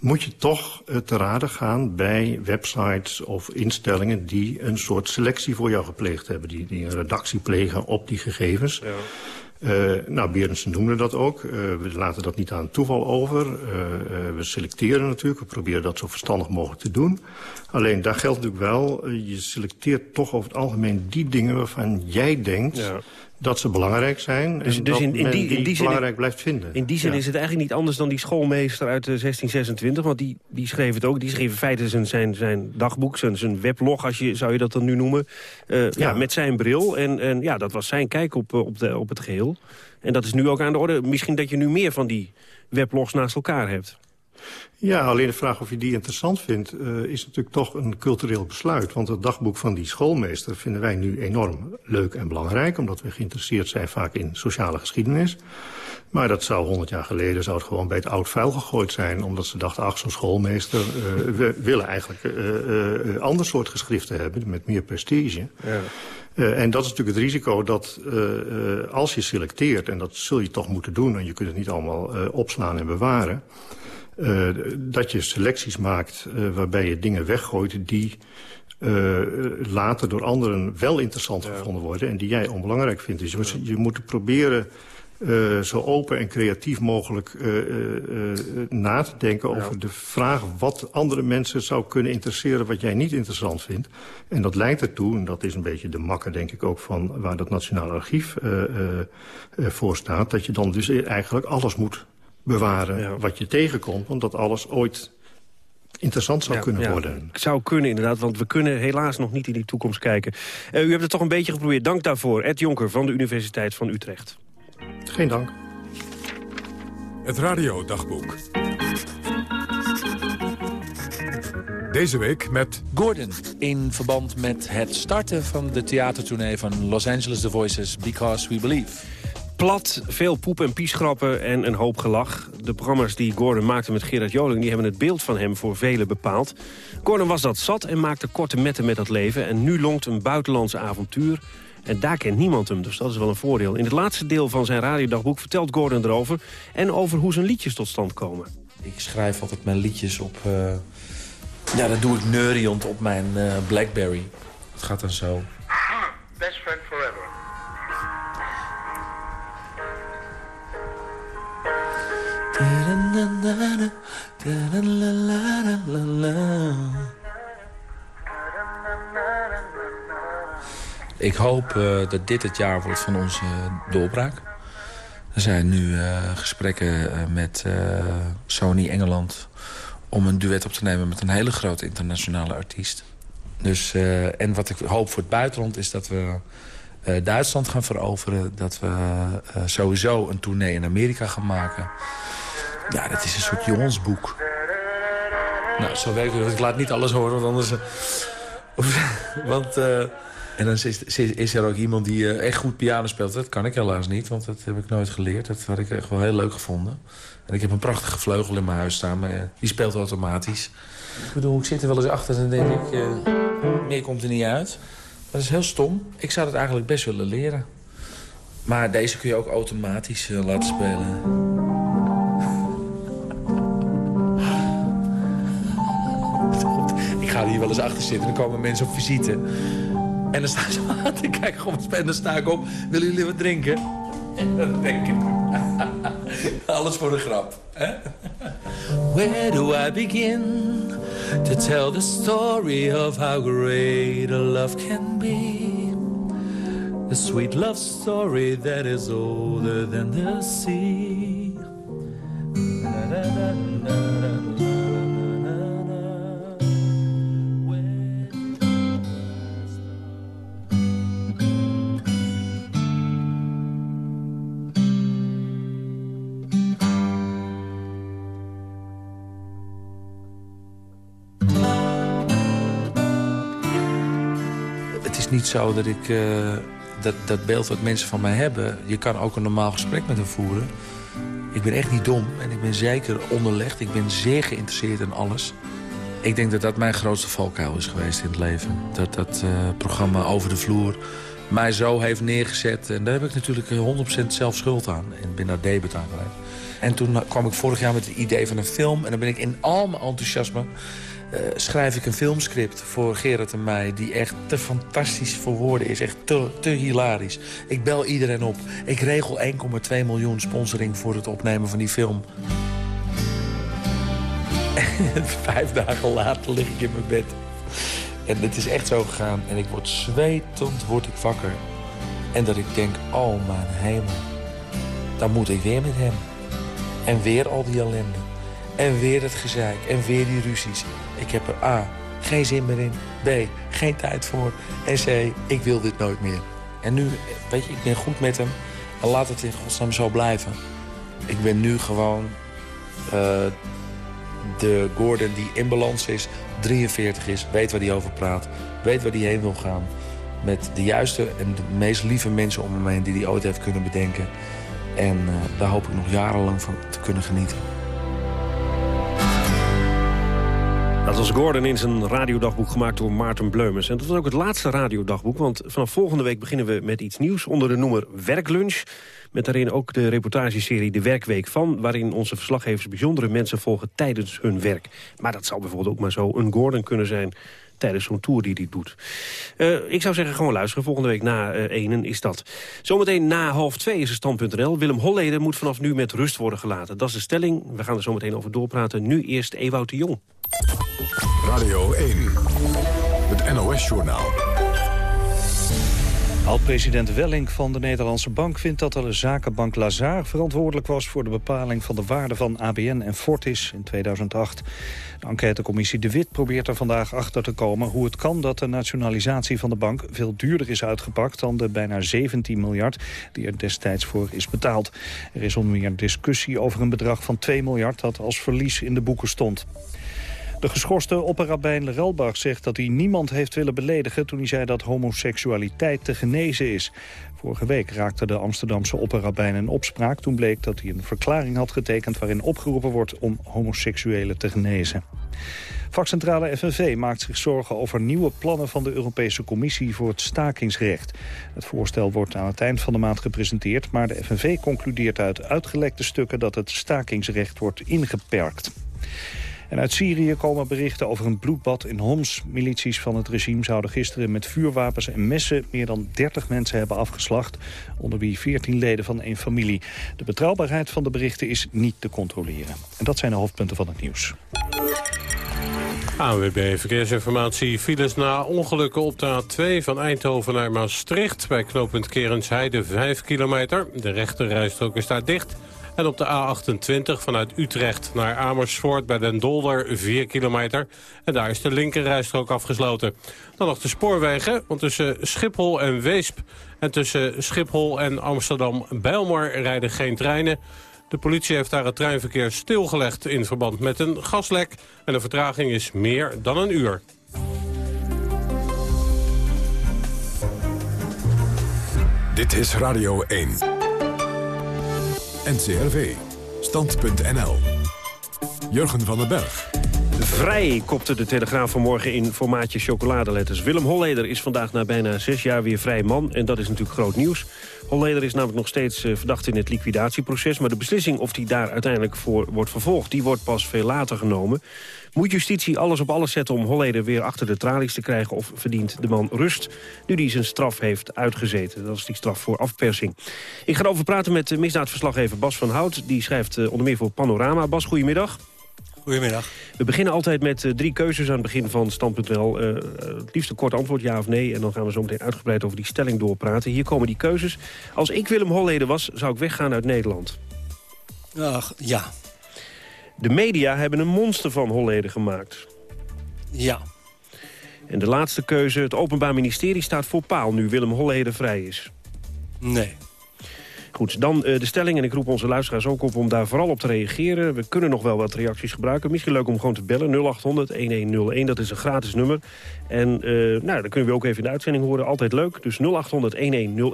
moet je toch te raden gaan bij websites of instellingen die een soort selectie voor jou gepleegd hebben. Die, die een redactie plegen op die gegevens. Ja. Uh, nou, Berensen noemde dat ook. Uh, we laten dat niet aan toeval over. Uh, we selecteren natuurlijk. We proberen dat zo verstandig mogelijk te doen. Alleen, daar geldt natuurlijk wel... je selecteert toch over het algemeen die dingen waarvan jij denkt... Ja dat ze belangrijk zijn dus, en dus in, in die, in die zin, belangrijk blijft vinden.
In die zin is het eigenlijk niet anders dan die schoolmeester uit 1626. Want die, die schreef het ook. Die schreef in feite zijn, zijn, zijn dagboek, zijn, zijn weblog, als je, zou je dat dan nu noemen. Uh, ja. ja. met zijn bril. En, en ja, dat was zijn kijk op, op, de, op het geheel. En dat is nu ook aan de orde. Misschien dat je nu meer van die weblogs naast elkaar hebt.
Ja, alleen de vraag of je die interessant vindt... Uh, is natuurlijk toch een cultureel besluit. Want het dagboek van die schoolmeester vinden wij nu enorm leuk en belangrijk... omdat we geïnteresseerd zijn vaak in sociale geschiedenis. Maar dat zou honderd jaar geleden zou het gewoon bij het oud vuil gegooid zijn... omdat ze dachten, ach, zo'n schoolmeester... Uh, we willen eigenlijk uh, ander soort geschriften hebben met meer prestige. Ja. Uh, en dat is natuurlijk het risico dat uh, uh, als je selecteert... en dat zul je toch moeten doen, en je kunt het niet allemaal opslaan en bewaren... Uh, dat je selecties maakt uh, waarbij je dingen weggooit die uh, later door anderen wel interessant ja. gevonden worden en die jij onbelangrijk vindt. Dus je, moet, je moet proberen uh, zo open en creatief mogelijk uh, uh, na te denken over ja. de vraag wat andere mensen zou kunnen interesseren wat jij niet interessant vindt. En dat leidt ertoe, en dat is een beetje de makker denk ik ook van waar dat Nationaal Archief voor staat, dat je dan dus eigenlijk alles moet bewaren ja. wat je tegenkomt. Want dat alles ooit interessant zou ja, kunnen ja. worden.
Zou kunnen inderdaad, want we kunnen helaas nog niet in die toekomst kijken. Uh, u hebt het toch een beetje geprobeerd. Dank daarvoor. Ed Jonker van de Universiteit van Utrecht.
Geen dank.
Het radiodagboek. Deze week met...
Gordon, in verband met het starten van de theatertournee van Los Angeles The Voices Because We Believe.
Plat, veel poep en piesgrappen en een hoop gelach. De programma's die Gordon maakte met Gerard Joling... die hebben het beeld van hem voor velen bepaald. Gordon was dat zat en maakte korte metten met dat leven... en nu longt een buitenlandse avontuur... En daar kent niemand hem, dus dat is wel een voordeel. In het laatste deel van zijn radiodagboek vertelt Gordon erover... en over hoe zijn liedjes tot stand komen.
Ik schrijf altijd mijn liedjes op... Uh... Ja, dat doe ik neuriënd op mijn uh, Blackberry. Het gaat dan zo. Best friend forever. Ik hoop uh, dat dit het jaar wordt van onze doorbraak. Er zijn nu uh, gesprekken uh, met Sony Engeland... om een duet op te nemen met een hele grote internationale artiest. Dus, en wat ik hoop voor het buitenland is dat we Duitsland gaan veroveren. Dat we sowieso een tournee in Amerika gaan maken. Ja, dat is een soort jongensboek. Nou, zo werkt het. Ik laat niet alles horen, want anders... <laughs> want... Uh, en dan is, is, er ook iemand die uh, echt goed piano speelt. Dat kan ik helaas niet, want dat heb ik nooit geleerd. Dat had ik echt wel heel leuk gevonden. En ik heb een prachtige vleugel in mijn huis staan, maar die speelt automatisch. Ik bedoel, ik zit er wel eens achter en denk ik... meer komt er niet uit. Dat is heel stom. Ik zou het eigenlijk best willen leren. Maar deze kun je ook automatisch laten spelen. Ga hier wel eens achter zitten. Dan komen mensen op visite. En dan staan ze <laughs> aan te kijken op En dan sta ik op. Willen jullie wat drinken? En dan denk ik... <laughs> Alles voor de grap. Hè? <laughs> Where do I begin to tell the story of how great a love can be? A sweet love story that is older than the sea. Niet dat ik... Uh, dat, dat beeld wat mensen van mij hebben... je kan ook een normaal gesprek met hem voeren. Ik ben echt niet dom en ik ben zeker onderlegd. Ik ben zeer geïnteresseerd in alles. Ik denk dat dat mijn grootste valkuil is geweest in het leven. Dat dat uh, programma Over de Vloer mij zo heeft neergezet. En daar heb ik natuurlijk 100% zelf schuld aan. En ben daar debet aan geweest. En toen kwam ik vorig jaar met het idee van een film. En dan ben ik in al mijn enthousiasme uh, schrijf ik een filmscript voor Gerard en mij... die echt te fantastisch voor woorden is. Echt te, te hilarisch. Ik bel iedereen op. Ik regel 1,2 miljoen sponsoring voor het opnemen van die film. En <laughs> vijf dagen later lig ik in mijn bed. En het is echt zo gegaan. En ik word zwetend, word ik wakker. En dat ik denk, oh mijn hemel. Dan moet ik weer met hem. En weer al die ellende. En weer het gezeik. En weer die ruzies. Ik heb er A, geen zin meer in. B, geen tijd voor. En C, ik wil dit nooit meer. En nu, weet je, ik ben goed met hem. En laat het in godsnaam zo blijven. Ik ben nu gewoon uh, de Gordon die in balans is, 43 is, weet waar hij over praat, weet waar hij heen wil gaan. Met de juiste en de meest lieve mensen om hem heen die hij ooit heeft kunnen bedenken. En uh, daar hoop ik nog jarenlang van te kunnen genieten.
Dat was Gordon in zijn radiodagboek gemaakt door Maarten Bleumers. En dat was ook het laatste radiodagboek, want vanaf volgende week beginnen we met iets nieuws onder de noemer Werklunch. Met daarin ook de reportageserie De Werkweek van... waarin onze verslaggevers bijzondere mensen volgen tijdens hun werk. Maar dat zou bijvoorbeeld ook maar zo een Gordon kunnen zijn tijdens zo'n tour die hij doet. Uh, ik zou zeggen, gewoon luisteren. Volgende week na uh, enen is dat. Zometeen na half twee is het stand.nl. Willem Holleden moet vanaf nu met rust worden gelaten. Dat is de stelling. We gaan er zo meteen over doorpraten. Nu eerst Ewout de Jong.
Radio 1, het NOS-journaal.
Oud-president Welling van de Nederlandse Bank vindt dat de zakenbank Lazar verantwoordelijk was voor de bepaling van de waarde van ABN en Fortis in 2008. De enquêtecommissie De Wit probeert er vandaag achter te komen hoe het kan dat de nationalisatie van de bank veel duurder is uitgepakt dan de bijna 17 miljard die er destijds voor is betaald. Er is onder discussie over een bedrag van 2 miljard dat als verlies in de boeken stond. De geschorste opperrabijn Lerelbach zegt dat hij niemand heeft willen beledigen... toen hij zei dat homoseksualiteit te genezen is. Vorige week raakte de Amsterdamse opperrabijn een opspraak. Toen bleek dat hij een verklaring had getekend... waarin opgeroepen wordt om homoseksuelen te genezen. Vakcentrale FNV maakt zich zorgen over nieuwe plannen van de Europese Commissie voor het stakingsrecht. Het voorstel wordt aan het eind van de maand gepresenteerd, maar de FNV concludeert uit uitgelekte stukken dat het stakingsrecht wordt ingeperkt. En uit Syrië komen berichten over een bloedbad in Homs. Milities van het regime zouden gisteren met vuurwapens en messen... meer dan 30 mensen hebben afgeslacht, onder wie 14 leden van één familie. De betrouwbaarheid van de berichten is niet te controleren. En dat zijn de hoofdpunten van het nieuws.
ANWB Verkeersinformatie. Files na ongelukken op de A2 van Eindhoven naar Maastricht. Bij knooppunt Kerensheide 5 kilometer. De rechterrijstrook is daar dicht. En op de A28 vanuit Utrecht naar Amersfoort bij Den Dolder 4 kilometer. En daar is de linkerrijstrook afgesloten. Dan nog de spoorwegen, want tussen Schiphol en Weesp... en tussen Schiphol en Amsterdam-Bijlmer rijden geen treinen. De politie heeft daar het treinverkeer stilgelegd in verband met een gaslek. En de vertraging is meer dan een uur.
Dit is Radio 1. NCRV. Stand.nl. Jurgen van den Berg.
Vrij kopte de Telegraaf vanmorgen in formaatje chocoladeletters. Willem Holleder is vandaag na bijna zes jaar weer vrij man. En dat is natuurlijk groot nieuws. Holleder is namelijk nog steeds eh, verdacht in het liquidatieproces. Maar de beslissing of hij daar uiteindelijk voor wordt vervolgd... die wordt pas veel later genomen. Moet justitie alles op alles zetten om Holleder weer achter de tralies te krijgen... of verdient de man rust nu hij zijn straf heeft uitgezeten? Dat is die straf voor afpersing. Ik ga erover praten met misdaadverslaggever Bas van Hout. Die schrijft eh, onder meer voor Panorama. Bas, goedemiddag.
Goedemiddag.
We beginnen altijd met uh, drie keuzes aan het begin van Stand.nl. Uh, het liefst een kort antwoord, ja of nee. En dan gaan we zo meteen uitgebreid over die stelling doorpraten. Hier komen die keuzes. Als ik Willem Holleden was, zou ik weggaan uit Nederland.
Ach, ja.
De media hebben een monster van Holleden gemaakt.
Ja.
En de laatste keuze, het Openbaar Ministerie staat voor paal... nu Willem Holleden vrij is.
Nee.
Goed, dan uh, de stelling. En ik roep onze luisteraars ook op om daar vooral op te reageren. We kunnen nog wel wat reacties gebruiken. Misschien leuk om gewoon te bellen. 0800-1101, dat is een gratis nummer. En uh, nou, dan kunnen we ook even in de uitzending horen. Altijd leuk. Dus 0800-1101.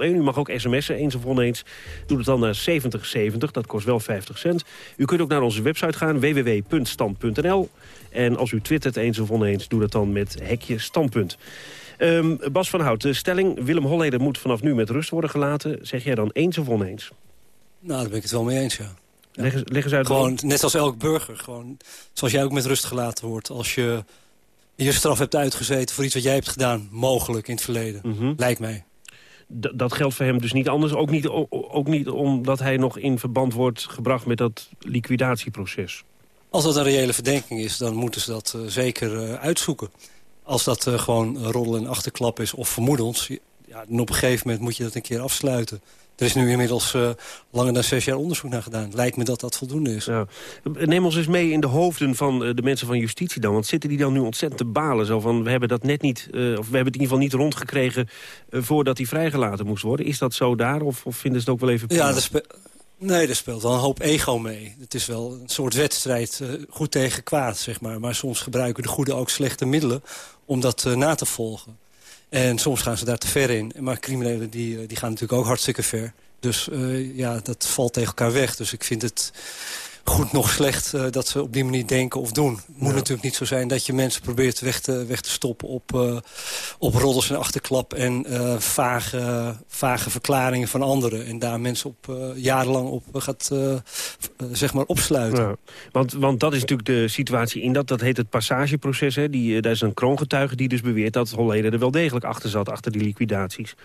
U mag ook sms'en, eens of oneens. Doe het dan naar 7070, dat kost wel 50 cent. U kunt ook naar onze website gaan, www.stand.nl. En als u twittert eens of oneens, doe dat dan met hekje standpunt. Um, Bas van Hout, de stelling Willem Holleder moet vanaf nu met rust worden gelaten. Zeg jij dan eens of oneens?
Nou, daar ben ik het wel mee eens, ja. ja.
Leg, eens, leg eens uit.
Gewoon, net als elk burger. Gewoon, zoals jij ook met rust gelaten wordt. Als je je straf hebt uitgezeten voor iets wat jij hebt gedaan. Mogelijk in het verleden. Mm -hmm. Lijkt mij.
D dat geldt voor hem dus niet anders. Ook niet, ook niet omdat hij nog in verband wordt gebracht met dat liquidatieproces.
Als dat een reële verdenking is, dan moeten ze dat uh, zeker uh, uitzoeken. Als dat uh, gewoon roddel en achterklap is of vermoedens... Ja, dan op een gegeven moment moet je dat een keer afsluiten. Er is nu inmiddels uh, langer dan zes jaar onderzoek naar gedaan. Lijkt me dat dat voldoende is. Ja.
Neem ons eens mee in de hoofden van uh, de mensen van justitie dan. Want zitten die dan nu ontzettend te balen? Zo van, we hebben dat net niet, uh, of we hebben het in ieder geval niet rondgekregen... voordat hij vrijgelaten moest worden. Is dat zo daar? Of, of vinden ze het ook wel even...
Ja, dat Nee, er speelt wel een hoop ego mee. Het is wel een soort wedstrijd, goed tegen kwaad, zeg maar. Maar soms gebruiken de goede ook slechte middelen om dat uh, na te volgen. En soms gaan ze daar te ver in. Maar criminelen die, die gaan natuurlijk ook hartstikke ver. Dus ja, dat valt tegen elkaar weg. Dus ik vind het goed nog slecht uh, dat ze op die manier denken of doen. Het moet ja. natuurlijk niet zo zijn dat je mensen probeert weg te, weg te stoppen... op, uh, op roddels en achterklap en uh, vage, vage verklaringen van anderen. En daar mensen op jarenlang op gaat zeg maar opsluiten. Ja.
Want, want dat is natuurlijk de situatie in dat, dat heet het passageproces. Hè? Die, daar is een kroongetuige die dus beweert dat Holleder er wel degelijk achter zat... achter die liquidaties.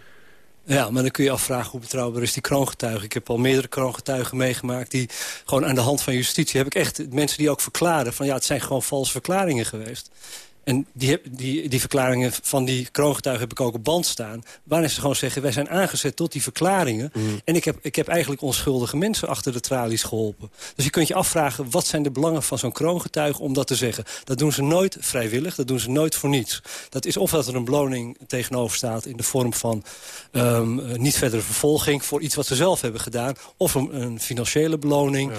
Ja, maar dan kun je afvragen hoe betrouwbaar is die kroongetuige. Ik heb al meerdere kroongetuigen meegemaakt die gewoon aan de hand van justitie... heb ik echt mensen die ook verklaren van ja, het zijn gewoon valse verklaringen geweest. En die, die, die verklaringen van die kroongetuigen heb ik ook op band staan. Waarin ze gewoon zeggen, wij zijn aangezet tot die verklaringen. Mm. En ik heb, ik heb eigenlijk onschuldige mensen achter de tralies geholpen. Dus je kunt je afvragen, wat zijn de belangen van zo'n kroongetuige om dat te zeggen? Dat doen ze nooit vrijwillig, dat doen ze nooit voor niets. Dat is of dat er een beloning tegenover staat in de vorm van um, niet verdere vervolging... voor iets wat ze zelf hebben gedaan. Of een, een financiële beloning... Ja.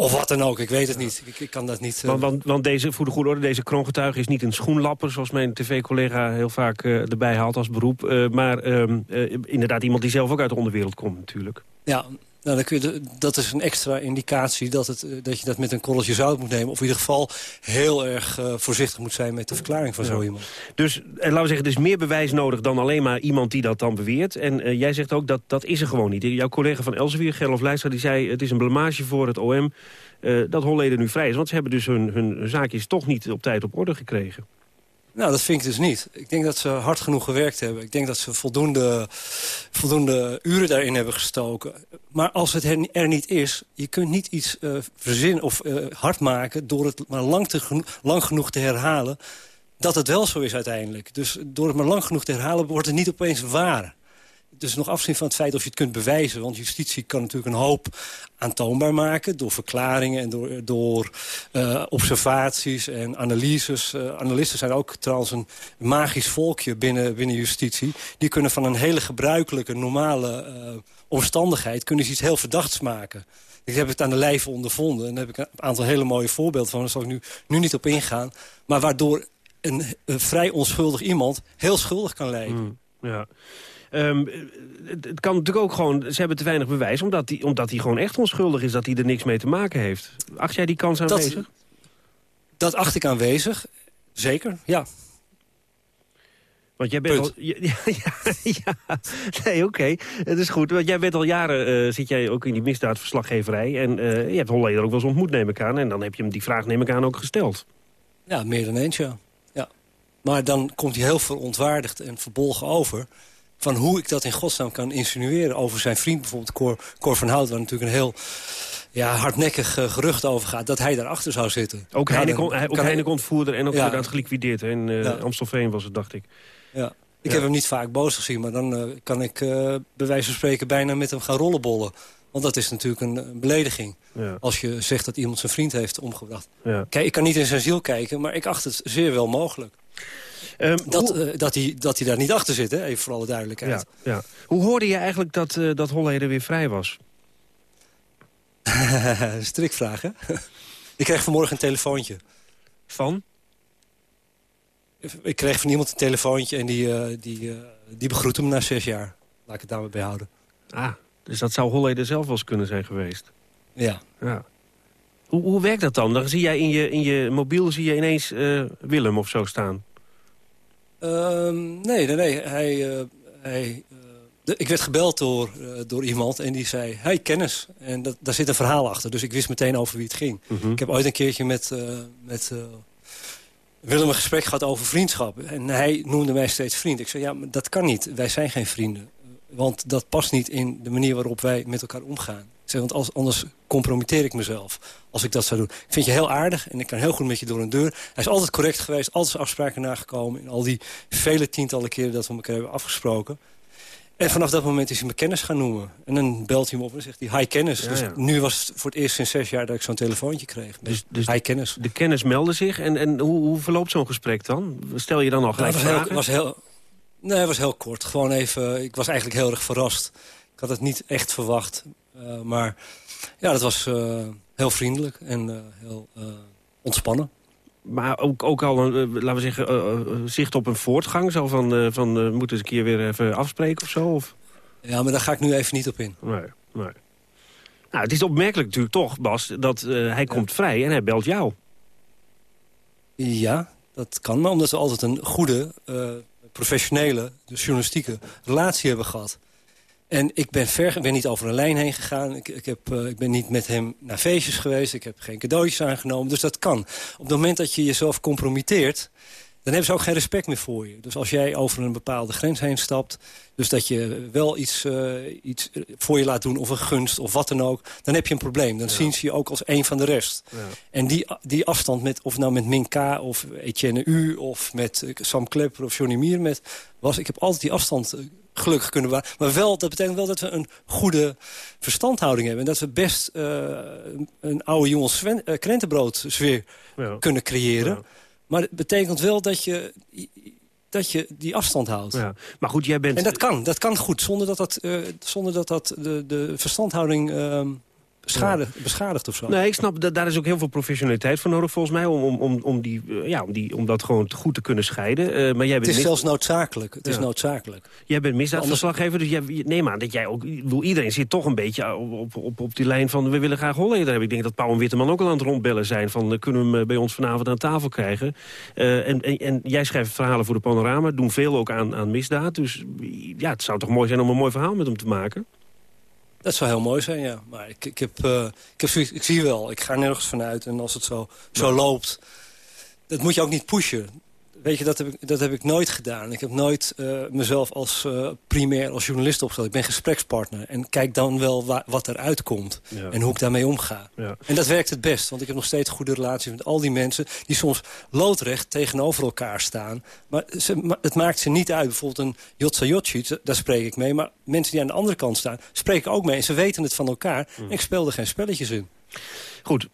Of wat dan ook, ik weet het niet. Ik, ik kan dat niet... Uh...
Want, want, want, deze, voor de goede orde, deze kroongetuige is niet een schoenlapper... zoals mijn tv-collega heel vaak uh, erbij haalt als beroep. Uh, maar uh, inderdaad iemand die zelf ook uit de onderwereld komt natuurlijk.
Ja, nou, dan kun je, dat is een extra indicatie dat, het, dat je dat met een korreltje zout moet nemen. Of in ieder geval heel erg uh, voorzichtig moet zijn met de verklaring van ja. zo iemand.
Dus en laten we zeggen, er is meer bewijs nodig dan alleen maar iemand die dat dan beweert. En uh, jij zegt ook dat dat is er gewoon niet. Jouw collega van Elsevier, Gerlof Leijstra, die zei... het is een blamage voor het OM uh, dat Holleden nu vrij is. Want ze hebben dus hun, hun zaakjes toch niet op tijd op orde gekregen.
Nou, dat vind ik dus niet. Ik denk dat ze hard genoeg gewerkt hebben. Ik denk dat ze voldoende, voldoende uren daarin hebben gestoken. Maar als het er, niet is, je kunt niet iets uh, verzinnen of uh, hard maken... door het maar lang, lang genoeg te herhalen dat het wel zo is uiteindelijk. Dus door het maar lang genoeg te herhalen wordt het niet opeens waar dus nog afzien van het feit of je het kunt bewijzen. Want justitie kan natuurlijk een hoop aantoonbaar maken... door verklaringen en door, door uh, observaties en analyses. Uh, analisten zijn ook trouwens een magisch volkje binnen, binnen justitie. Die kunnen van een hele gebruikelijke, normale uh, omstandigheid... kunnen ze iets heel verdachts maken. Ik heb het aan de lijve ondervonden. En daar heb ik een aantal hele mooie voorbeelden van. Daar zal ik nu, nu niet op ingaan. Maar waardoor een, vrij onschuldig iemand heel schuldig kan lijken.
Mm, ja. Um, het kan natuurlijk ook gewoon... Ze hebben te weinig bewijs, omdat hij omdat gewoon echt onschuldig is... dat hij er niks mee te maken heeft. Acht jij die kans aanwezig?
Dat, dat acht ik aanwezig. Zeker, ja.
Want jij bent al... <laughs> Ja, ja, ja, nee, oké. Het is goed. Want jij bent al jaren, uh, zit jij ook in die misdaadverslaggeverij. En uh, je hebt Holleder ook wel eens ontmoet, neem ik aan. En dan heb je hem die vraag, neem ik aan, ook gesteld.
Ja, meer dan eens, ja. Ja. Maar dan komt hij heel verontwaardigd en verbolgen over... van hoe ik dat in godsnaam kan insinueren over zijn vriend. Bijvoorbeeld Cor, Cor van Hout, waar natuurlijk een heel ja, hardnekkig uh, gerucht over gaat... dat hij daarachter zou zitten.
Ook Heineken, ontvoerder en ook ja. inderdaad geliquideerd. In uh, ja. Amstelveen was het, dacht ik.
Ja. Ik heb hem niet vaak boos gezien, maar dan uh, kan ik bij wijze van spreken bijna met hem gaan rollenbollen. Want dat is natuurlijk een, een belediging. Ja. Als je zegt dat iemand zijn vriend heeft omgebracht. Ja. Kijk, ik kan niet in zijn ziel kijken, maar ik acht het zeer wel mogelijk. Um, dat, uh, dat, hij, dat hij daar niet achter zit, hè? even voor alle duidelijkheid.
Ja, ja. Hoe hoorde je eigenlijk dat, uh, dat Holleder weer vrij was? <laughs>
Strikvraag, hè? <laughs> ik kreeg vanmorgen een telefoontje.
Van?
Ik kreeg van iemand een telefoontje en die, uh, die, die begroette me na zes jaar. Laat ik het daarmee behouden.
Ah, dus dat zou Holleder zelf wel eens kunnen zijn geweest?
Ja.
ja. Hoe, hoe werkt dat dan? Dan zie jij in je, in je mobiel zie je ineens Willem of zo staan.
Um, nee, nee, nee. Hij, hij, de, ik werd gebeld door, door iemand en die zei... Hij kennis. En dat, daar zit een verhaal achter. Dus ik wist meteen over wie het ging. Mm -hmm. Ik heb ooit een keertje met... met Willem een gesprek gehad over vriendschap. En hij noemde mij steeds vriend. Ik zei, ja, maar dat kan niet. Wij zijn geen vrienden. Want dat past niet in de manier waarop wij met elkaar omgaan. Want als, anders compromitteer ik mezelf als ik dat zou doen. Ik vind je heel aardig en ik kan heel goed met je door een deur. Hij is altijd correct geweest, altijd afspraken nagekomen... in al die vele tientallen keren dat we elkaar hebben afgesproken. En vanaf dat moment is hij me kennis gaan noemen. En dan belt hij me op en zegt hij, hi kennis. Ja, ja. Dus nu was het voor het eerst sinds zes jaar dat ik zo'n telefoontje kreeg. Dus, dus hi kennis.
De kennis meldde zich. En, en hoe, hoe verloopt zo'n gesprek dan? Stel je dan al gelijk
was
vragen?
Heel, was heel, nee, het was heel kort. Gewoon even, ik was eigenlijk heel erg verrast. Ik had het niet echt verwacht. Uh, maar ja, dat was uh, heel vriendelijk en uh, heel ontspannen.
Maar ook, ook al, een, laten we zeggen, zicht op een voortgang? Zo van, van moeten we eens een keer weer even afspreken of zo? Of?
Ja, maar daar ga ik nu even niet op in.
Nee, nee. Nou, het is opmerkelijk natuurlijk toch, Bas, dat hij komt vrij en hij belt jou.
Ja, dat kan, maar omdat we altijd een goede, professionele, dus journalistieke relatie hebben gehad. En ik ben ver, ik ben niet over een lijn heen gegaan. Ik, ik, heb, uh, ik ben niet met hem naar feestjes geweest. Ik heb geen cadeautjes aangenomen. Dus dat kan. Op het moment dat je jezelf compromitteert... dan hebben ze ook geen respect meer voor je. Dus als jij over een bepaalde grens heen stapt... dus dat je wel iets, uh, iets voor je laat doen of een gunst of wat dan ook... dan heb je een probleem. Dan ja. zien ze je ook als een van de rest. Ja. En die, die afstand, met, of nou met Minka of Etienne U... of met Sam Klepper of Johnny Mier... Met, was, ik heb altijd die afstand gelukkig kunnen bewaren. Maar wel, dat betekent wel dat we een goede verstandhouding hebben. En dat we best uh, een oude jongens uh, krentenbrood sfeer ja. kunnen creëren. Ja. Maar het betekent wel dat je, dat je die afstand houdt.
Ja. Maar goed, jij bent...
En dat kan, dat kan goed, zonder dat dat, uh, zonder dat, dat de, de verstandhouding... Beschadigd, ja. beschadigd of zo.
Nee, ik snap, dat daar is ook heel veel professionaliteit voor nodig volgens mij... om, om, om, om, die, uh, ja, om, die, om dat gewoon goed te kunnen scheiden. Uh, maar jij bent
het is zelfs noodzakelijk. Het ja. is noodzakelijk.
Jij bent misdaadverslaggever, dus jij, neem aan dat jij ook... Bedoel, iedereen zit toch een beetje op, op, op die lijn van... we willen graag Holleder Ik denk dat Pauw en Witteman ook al aan het rondbellen zijn... van kunnen we hem bij ons vanavond aan tafel krijgen. Uh, en, en, en, jij schrijft verhalen voor de Panorama, doen veel ook aan, aan misdaad. Dus ja, het zou toch mooi zijn om een mooi verhaal met hem te maken?
Dat zou heel mooi zijn, ja. Maar ik, ik, heb, uh, ik, heb, ik zie wel, ik ga nergens vanuit. En als het zo, zo loopt, dat moet je ook niet pushen. Weet je, dat heb ik, dat heb ik nooit gedaan. Ik heb nooit uh, mezelf als uh, primair als journalist opgesteld. Ik ben gesprekspartner. En kijk dan wel wa wat eruit komt. Ja. En hoe ik daarmee omga. Ja. En dat werkt het best. Want ik heb nog steeds goede relaties met al die mensen... die soms loodrecht tegenover elkaar staan. Maar ze, ma het maakt ze niet uit. Bijvoorbeeld een Jotsa Jotsic, daar spreek ik mee. Maar mensen die aan de andere kant staan, spreken ook mee. En ze weten het van elkaar. Mm. En ik speel er geen spelletjes in.
Goed,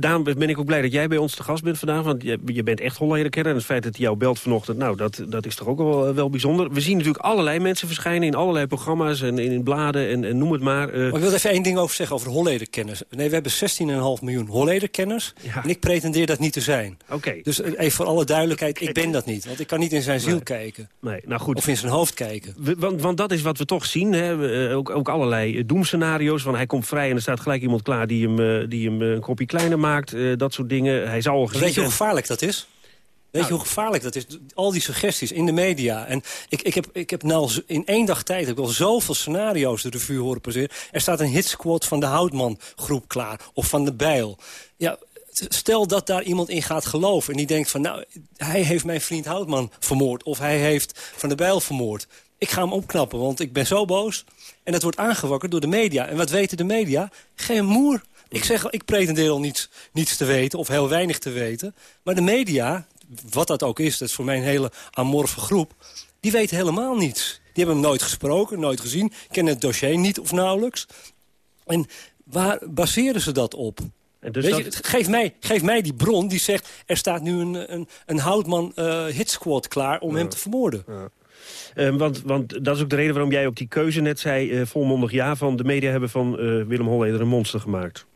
daarom ben ik ook blij dat jij bij ons te gast bent vandaag. Want je, je bent echt Holleder kennen. En het feit dat hij jou belt vanochtend, nou, dat, dat is toch ook wel, wel bijzonder. We zien natuurlijk allerlei mensen verschijnen in allerlei programma's en in bladen en, en noem het maar.
maar. Ik wil even één ding over zeggen over Holleder-kenners. Nee, we hebben 16,5 miljoen Holleder-kenners. En ik pretendeer dat niet te zijn.
Oké.
Dus even voor alle duidelijkheid, ik ben dat niet. Want ik kan niet in zijn ziel
Nee.
kijken.
Nee, nou goed.
Of in zijn hoofd kijken.
We- Want, want dat is wat we toch zien. Hè. Eh, Ook, ook allerlei eh, doemscenario's. Van hij komt vrij en er staat gelijk iemand klaar die hem, eh, die hem eh, een kopje kleiner maakt. eh, dat soort dingen. Hij zou al gezien
Weet je hoe gevaarlijk dat is? Weet je hoe gevaarlijk dat is? Al die suggesties in de media. En ik, ik heb, ik heb nou in één dag tijd heb ik al zoveel scenario's de revue horen passeren. Er staat een hitsquad van de Houtman groep klaar. Of van de Bijl. Ja, stel dat daar iemand in gaat geloven. En die denkt van, nou, hij heeft mijn vriend Houtman vermoord. Of hij heeft Van de Bijl vermoord. Ik ga hem opknappen, want ik ben zo boos. En dat wordt aangewakkerd door de media. En wat weten de media? Geen moer. Ik zeg, ik pretendeer al niets, niets te weten of heel weinig te weten. Maar de media, wat dat ook is, dat is voor mij een hele amorfe groep... die weten helemaal niets. Die hebben hem nooit gesproken, nooit gezien. Kennen het dossier niet of nauwelijks. En waar baseren ze dat op?
dus
Weet
dat-
je, geef, mij, geef mij die bron die zegt... er staat nu een, een, een Houtman eh hitsquad klaar om hem te vermoorden.
Eh, want, want dat is ook de reden waarom jij op die keuze net zei... eh, volmondig ja, van de media hebben van eh, Willem Holleder een monster gemaakt.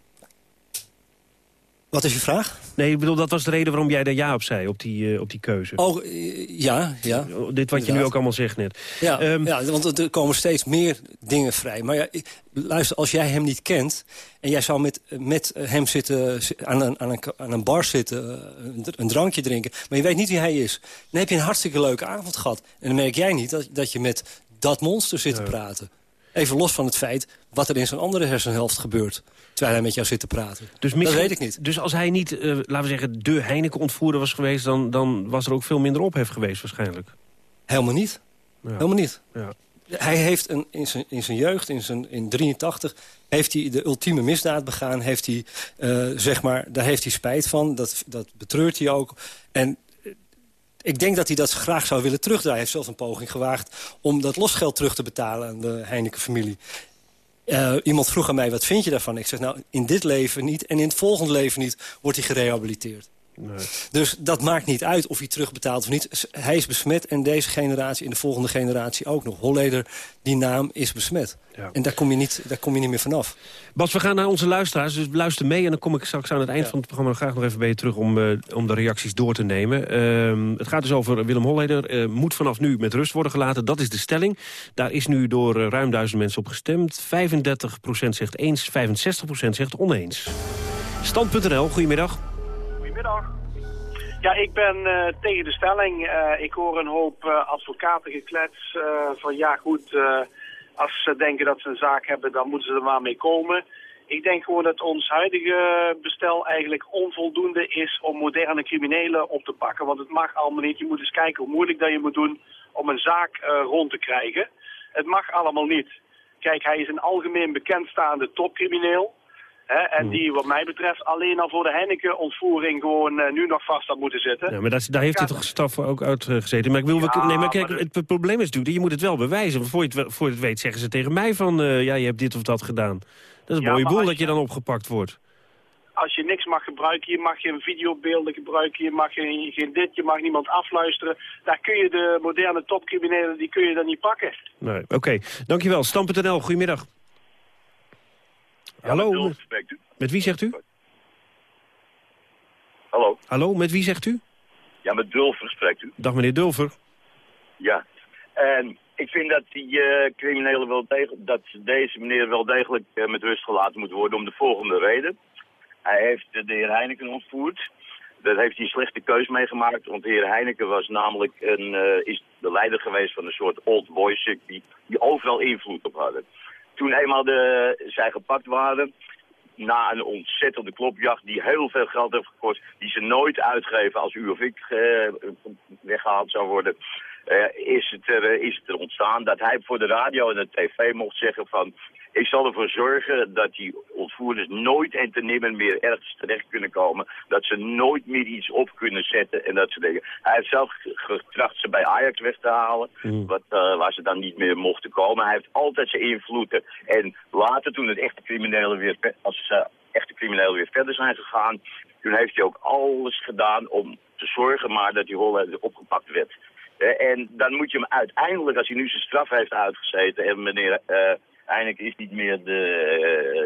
Wat is je vraag?
Nee, ik bedoel, dat was de reden waarom jij daar ja op zei, op die, eh, op die keuze.
Oh, eh, ja, ja.
Dit wat je nu ook allemaal zegt net.
Ja,
Ehm,
ja, want er komen steeds meer dingen vrij. Maar ja, luister, als jij hem niet kent... en jij zou met, met hem zitten, zi- aan, een, aan, een, aan een bar zitten... eh, een drankje drinken, maar je weet niet wie hij is... dan heb je een hartstikke leuke avond gehad. En dan merk jij niet dat, dat je met dat monster zit te praten. Even los van het feit wat er in zijn andere hersenhelft gebeurt... terwijl hij met jou zit te praten.
Dus
dat weet ik niet.
Dus als hij niet, eh, laten we zeggen, de Heineken-ontvoerder was geweest... Dan, dan was er ook veel minder ophef geweest waarschijnlijk.
Helemaal niet. Helemaal niet.
Ja.
Hij heeft een, in, zijn, in zijn jeugd, in, zijn, in 83, heeft hij de ultieme misdaad begaan. Heeft hij, eh, zeg maar, daar heeft hij spijt van. Dat, dat betreurt hij ook. En eh, ik denk dat hij dat graag zou willen terugdraaien. Hij heeft zelfs een poging gewaagd om dat losgeld terug te betalen aan de Heineken-familie. Eh, iemand vroeg aan mij, wat vind je daarvan? Ik zeg, nou, in dit leven niet en in het volgende leven niet wordt hij gerehabiliteerd. Dus dat maakt niet uit of hij terugbetaalt of niet. Hij is besmet en deze generatie en de volgende generatie ook nog. Holleder, die naam is besmet. En daar kom, je niet, daar kom je niet meer vanaf.
Bas, we gaan naar onze luisteraars, dus luister mee... en dan kom ik straks aan het eind
Ja.
van het programma graag nog even bij je terug... om, eh, om de reacties door te nemen. Ehm, het gaat dus over Willem Holleder. eh, moet vanaf nu met rust worden gelaten, dat is de stelling. Daar is nu door eh, ruim duizend mensen op gestemd. 35% zegt eens, 65% zegt oneens. Stand.nl, goedemiddag.
Ja, ik ben eh, tegen de stelling. Eh, ik hoor een hoop eh, advocaten geklets van ja goed, als ze denken dat ze een zaak hebben, dan moeten ze er maar mee komen. Ik denk gewoon dat ons huidige bestel eigenlijk onvoldoende is om moderne criminelen op te pakken. Want het mag allemaal niet. Je moet eens kijken hoe moeilijk dat je moet doen om een zaak rond te krijgen. Het mag allemaal niet. Kijk, hij is een algemeen bekendstaande topcrimineel. Hè, en die wat mij betreft alleen al voor de Heineken-ontvoering gewoon eh, nu nog vast had moeten zitten.
Ja, maar dat, daar heeft hij toch straf ook uitgezeten. Maar ik wil,
Ja,
nee, maar kijk,
maar
het, het probleem is natuurlijk, je moet het wel bewijzen. Want voor je het, voor je het weet zeggen ze tegen mij van, eh, ja, je hebt dit of dat gedaan. Dat is een mooie boel dat je dan opgepakt wordt.
Als je niks mag gebruiken, je mag geen videobeelden gebruiken, je mag geen, geen dit, je mag niemand afluisteren. Daar kun je de moderne topcriminelen, die kun je dan niet pakken.
Nee, oké. Dankjewel. Stam.nl, goedemiddag. Hallo, met, wie zegt u?
Hallo?
Hallo, met wie zegt u?
Ja, met Dulfer spreekt u.
Dag meneer Dulver.
Ja. En ik vind dat die eh, criminelen wel degelijk, dat deze meneer wel degelijk eh, met rust gelaten moet worden om de volgende reden. Hij heeft de heer Heineken ontvoerd. Daar heeft hij een slechte keus mee gemaakt, want de heer Heineken was namelijk een, eh, is de leider geweest van een soort old boys die, die overal invloed op hadden. Toen eenmaal de, zij gepakt waren, na een ontzettende klopjacht die heel veel geld heeft gekost, die ze nooit uitgeven als u of ik eh, weggehaald zou worden, eh, is, het er, eh, is het er ontstaan dat hij voor de radio en de tv mocht zeggen van ik zal ervoor zorgen dat die ontvoerders nooit en te nimmer meer ergens terecht kunnen komen. Dat ze nooit meer iets op kunnen zetten en dat soort dingen. Hij heeft zelf getracht ze bij Ajax weg te halen, wat, eh, waar ze dan niet meer mochten komen. Hij heeft altijd zijn invloeden. En later toen het echte criminelen weer, als ze echte criminelen weer verder zijn gegaan. Toen heeft hij ook alles gedaan om te zorgen maar dat die Holleder opgepakt werd. Eh, en dan moet je hem uiteindelijk, als hij nu zijn straf heeft uitgezeten... en meneer uh, eindelijk is niet meer de,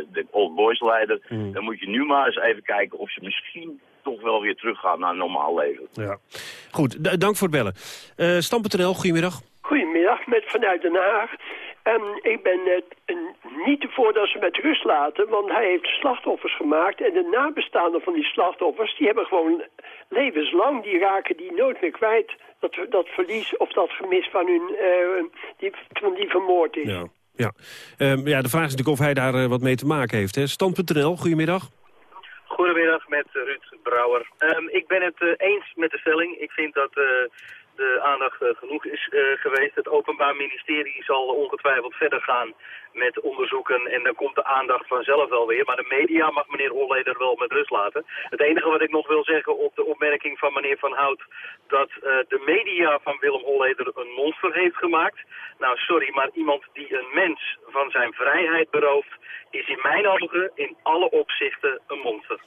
uh, de Old Boys leider...
Mm.
dan moet je nu maar eens even kijken of ze misschien toch wel weer teruggaan naar een normaal leven.
Ja. Goed, dank voor het bellen. Uh, Stam.nl, goedemiddag.
Goedemiddag, met vanuit Den Haag. Um, ik ben uh, niet voor dat ze met rust laten, want hij heeft slachtoffers gemaakt. En de nabestaanden van die slachtoffers, die hebben gewoon levenslang, die raken die nooit meer kwijt. Dat, dat verlies of dat gemis van, hun, uh, die, van die vermoord is.
Ja, ja. Um, ja de vraag is natuurlijk of hij daar uh, wat mee te maken heeft. Stand.nl, goedemiddag.
Goedemiddag met Ruud Brouwer. Um, ik ben het uh, eens met de stelling. Ik vind dat de aandacht uh, genoeg is geweest. Het Openbaar Ministerie zal ongetwijfeld verder gaan met onderzoeken en dan komt de aandacht vanzelf wel weer. Maar de media mag meneer Holleder wel met rust laten. Het enige wat ik nog wil zeggen op de opmerking van meneer Van Hout... dat uh, de media van Willem Holleder een monster heeft gemaakt. Nou, sorry, maar iemand die een mens van zijn vrijheid berooft... is in mijn ogen in alle opzichten een monster.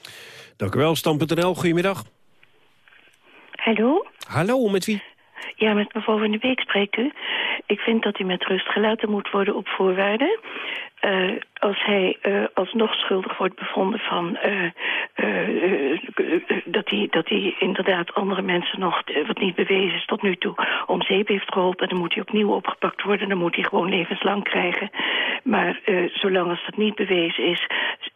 Dank u wel, Stam.nl. Goedemiddag.
Hallo?
Hallo, met wie?
Ja, met mevrouw van de Beek spreekt u. Ik vind dat hij met rust gelaten moet worden op voorwaarden. Uh, als hij uh, alsnog schuldig wordt bevonden van uh, dat, hij, dat hij inderdaad andere mensen nog, wat niet bewezen is tot nu toe, om zeep heeft geholpen, dan moet hij opnieuw opgepakt worden. Dan moet hij gewoon levenslang krijgen. Maar zolang als dat niet bewezen is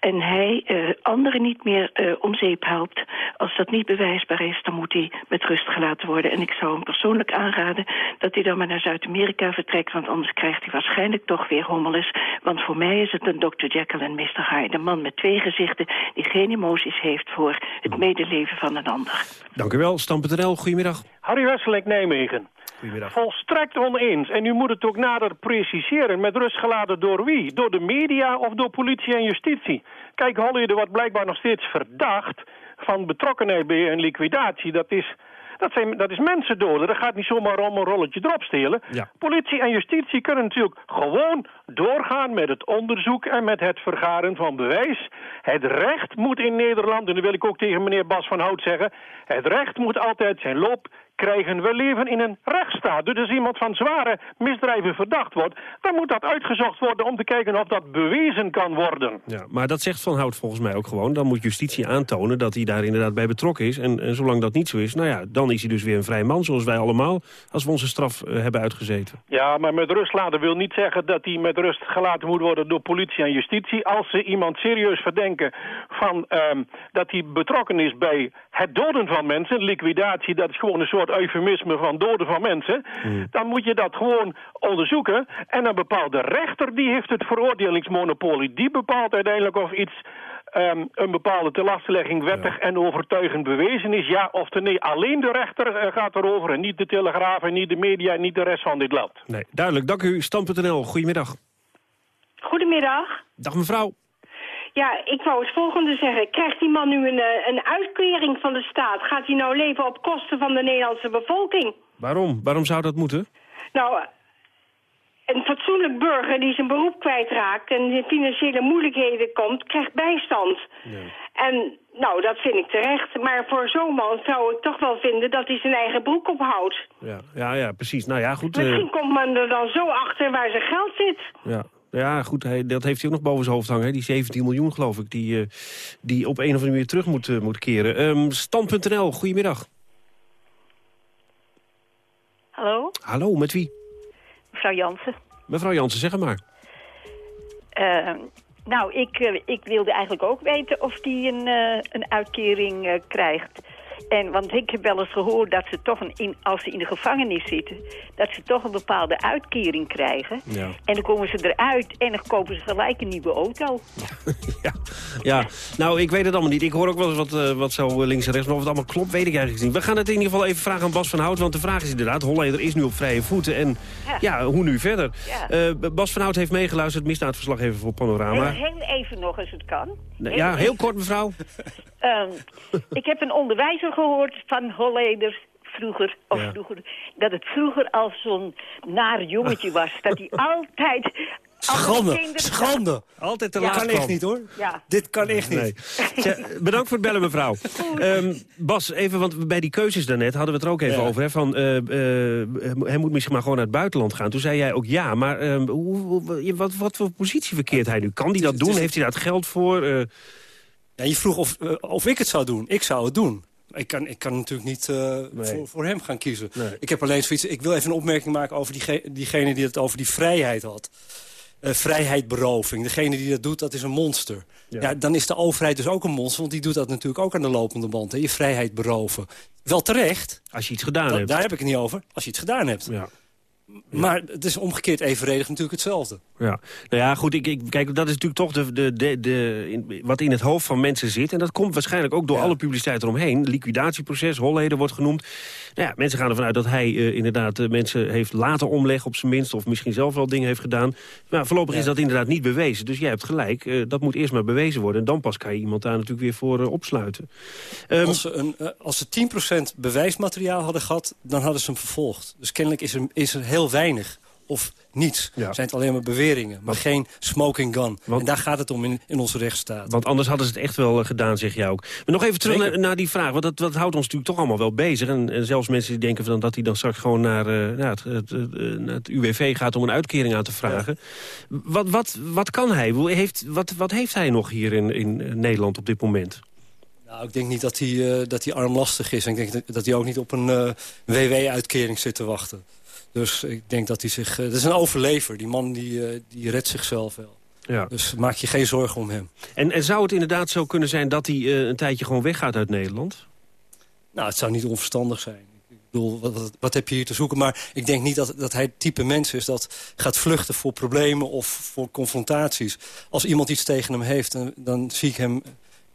en hij anderen niet meer om zeep helpt, als dat niet bewijsbaar is, dan moet hij met rust gelaten worden. En ik zou hem persoonlijk aanraden dat hij dan maar naar Zuid-Amerika vertrekt, want anders krijgt hij waarschijnlijk toch weer hommeles. Want voor mij is het een Dr. Jekyll en Mr. Hyde. De man met twee gezichten die geen emoties heeft voor het medeleven van een ander.
Dank u wel. Stam.nl, goedemiddag.
Harry Wesselik, Nijmegen.
Goedemiddag.
Volstrekt oneens. En u moet het ook nader preciseren. Met rust gelaten door wie? Door de media of door politie en justitie? Kijk, Holleder wordt blijkbaar nog steeds verdacht van betrokkenheid bij een liquidatie. Dat is... Dat, zijn, dat is mensen doden. Dat gaat niet zomaar om een rolletje erop stelen.
Ja.
Politie en justitie kunnen natuurlijk gewoon doorgaan met het onderzoek en met het vergaren van bewijs. Het recht moet in Nederland, en dat wil ik ook tegen meneer Bas van Hout zeggen, het recht moet altijd zijn loop krijgen. We leven in een rechtsstaat. Dus als iemand van zware misdrijven verdacht wordt... dan moet dat uitgezocht worden om te kijken of dat bewezen kan worden.
Ja, maar dat zegt Van Hout volgens mij ook gewoon. Dan moet justitie aantonen dat hij daar inderdaad bij betrokken is. En, en zolang dat niet zo is, nou ja, dan is hij dus weer een vrij man... zoals wij allemaal, als we onze straf uh, hebben uitgezeten.
Ja, maar met rust laten wil niet zeggen dat hij met rust gelaten moet worden... door politie en justitie. Als ze iemand serieus verdenken van um, dat hij betrokken is bij het doden van mensen... liquidatie, dat is gewoon een soort eufemisme van doden van mensen... Mm. dan moet je dat gewoon onderzoeken. En een bepaalde rechter die heeft het veroordelingsmonopolie. Die bepaalt uiteindelijk of iets... Um, een bepaalde telastlegging wettig ja. en overtuigend bewezen is, ja of nee. Alleen de rechter uh, gaat erover en niet de Telegraaf en niet de media en niet de rest van dit land.
Nee, duidelijk. Dank u. Stam.nl, goedemiddag.
Goedemiddag.
Dag mevrouw.
Ja, ik wou het volgende zeggen. Krijgt die man nu een, een uitkering van de staat? Gaat hij nou leven op kosten van de Nederlandse bevolking?
Waarom? Waarom zou dat moeten?
Nou, een fatsoenlijk burger die zijn beroep kwijtraakt... en in financiële moeilijkheden komt, krijgt bijstand.
Ja.
En nou, dat vind ik terecht. Maar voor zo'n man zou ik toch wel vinden dat hij zijn eigen broek ophoudt.
Ja, ja, ja precies. Nou ja, goed.
Misschien uh... komt men er dan zo achter waar zijn geld zit.
Ja, ja, goed, hij, dat heeft hij ook nog boven zijn hoofd hangen. Hè? Die 17 miljoen, geloof ik, die, uh, die op een of andere manier terug moet, uh, moet keren. Um, Stand.nl, goedemiddag.
Hallo?
Hallo, met wie?
Mevrouw Jansen.
Mevrouw Jansen, zeg maar.
Uh, nou, ik, uh, ik wilde eigenlijk ook weten of die een, een uitkering krijgt. En, want ik heb wel eens gehoord dat ze toch, een in, als ze in de gevangenis zitten... dat ze toch een bepaalde uitkering krijgen.
Ja.
En dan komen ze eruit en dan kopen ze gelijk een nieuwe auto.
ja. <laughs> ja, nou, ik weet het allemaal niet. Ik hoor ook wel eens wat, uh, wat zo links en rechts. Maar of het allemaal klopt, weet ik eigenlijk niet. We gaan het in ieder geval even vragen aan Bas van Hout. Want de vraag is inderdaad, Holleder is nu op vrije voeten. En ja, ja hoe nu verder?
Ja.
Uh, Bas van Hout heeft meegeluisterd. Misdaadverslag even voor Panorama.
Heel, heel even nog, als het kan.
Ja, heel kort, mevrouw.
um, ik heb een gehoord van Holleders vroeger, of
Ja.
vroeger, dat het vroeger al zo'n naar jongetje was. dat hij <laughs> altijd
Schande, schande.
Altijd te laat
kan
kwam.
echt niet, hoor.
Ja.
Dit kan echt niet.
Nee. Zeg, bedankt voor het bellen, mevrouw. <laughs> Ehm, Bas, even, want bij die keuzes daarnet hadden we het er ook even
Ja.
over. Hè, van, eh, eh, hij moet misschien maar gewoon naar het buitenland gaan. Toen zei jij ook ja, maar ehm, hoe, hoe- wat, wat voor positie verkeert hij nu? Kan hij dat doen? Heeft hij daar het geld voor? Eh,
Ja, je vroeg of, of ik het zou doen. Ik zou het doen. Ik kan, ik kan natuurlijk niet eh, voor, voor hem gaan kiezen. Ik heb alleen zoiets... Ik wil even een opmerking maken over diege- diegene die het over die vrijheid had. Eh, vrijheidberoving. Degene die dat doet, dat is een monster. Ja. dan is de overheid dus ook een monster. Want die doet dat natuurlijk ook aan de lopende band. Hè? Je vrijheid beroven. Wel terecht.
Als je iets gedaan
Da-
hebt.
Daar heb ik het niet over. Als je iets gedaan hebt.
Ja.
Maar het is omgekeerd evenredig natuurlijk hetzelfde.
Ja, nou ja, goed, ik, ik, kijk, dat is natuurlijk toch de, de, de, de, in- wat in het hoofd van mensen zit. En dat komt waarschijnlijk ook door alle publiciteit eromheen. Liquidatieproces, Holleden wordt genoemd. Nou ja, mensen gaan ervan uit dat hij eh, inderdaad eh, mensen heeft laten omleggen op zijn minst. Of misschien zelf wel dingen heeft gedaan. Maar voorlopig is dat inderdaad niet bewezen. Dus jij hebt gelijk, eh, dat moet eerst maar bewezen worden. En dan pas kan je iemand daar natuurlijk weer voor opsluiten. Ehm,
Als, ze een, als ze 10% bewijsmateriaal hadden gehad, dan hadden ze hem vervolgd. Dus kennelijk is er, is er heel weinig of niets. Zijn het alleen maar beweringen, maar geen smoking gun. en daar gaat het om in, in onze rechtsstaat.
Want anders hadden ze het echt wel eh, gedaan, zeg jij ook. Maar nog even terug naar, naar die vraag. Want dat, dat houdt ons natuurlijk toch allemaal wel bezig. En, en zelfs mensen die denken van dat hij dan straks gewoon naar, eh, naar, het, het, het, eh, naar het UWV gaat... om een uitkering aan te vragen. Wat, wat, wat kan hij? Heeft, wat, wat heeft hij nog hier in, in Nederland op dit moment?
Nou, ik denk niet dat hij, eh, dat hij armlastig is. En ik denk dat, hij ook niet op een WW-uitkering zit te wachten. Dus ik denk dat hij zich... eh, dat is een overlever. Die man die, eh, die redt zichzelf wel.
Ja.
Dus maak je geen zorgen om hem.
En, en zou het inderdaad zo kunnen zijn dat hij eh, een tijdje gewoon weggaat uit Nederland?
Nou, het zou niet onverstandig zijn. Ik bedoel, wat, wat, wat heb je hier te zoeken? Maar ik denk niet dat, dat hij het type mens is dat gaat vluchten voor problemen of voor confrontaties. Als iemand iets tegen hem heeft, dan, dan zie ik hem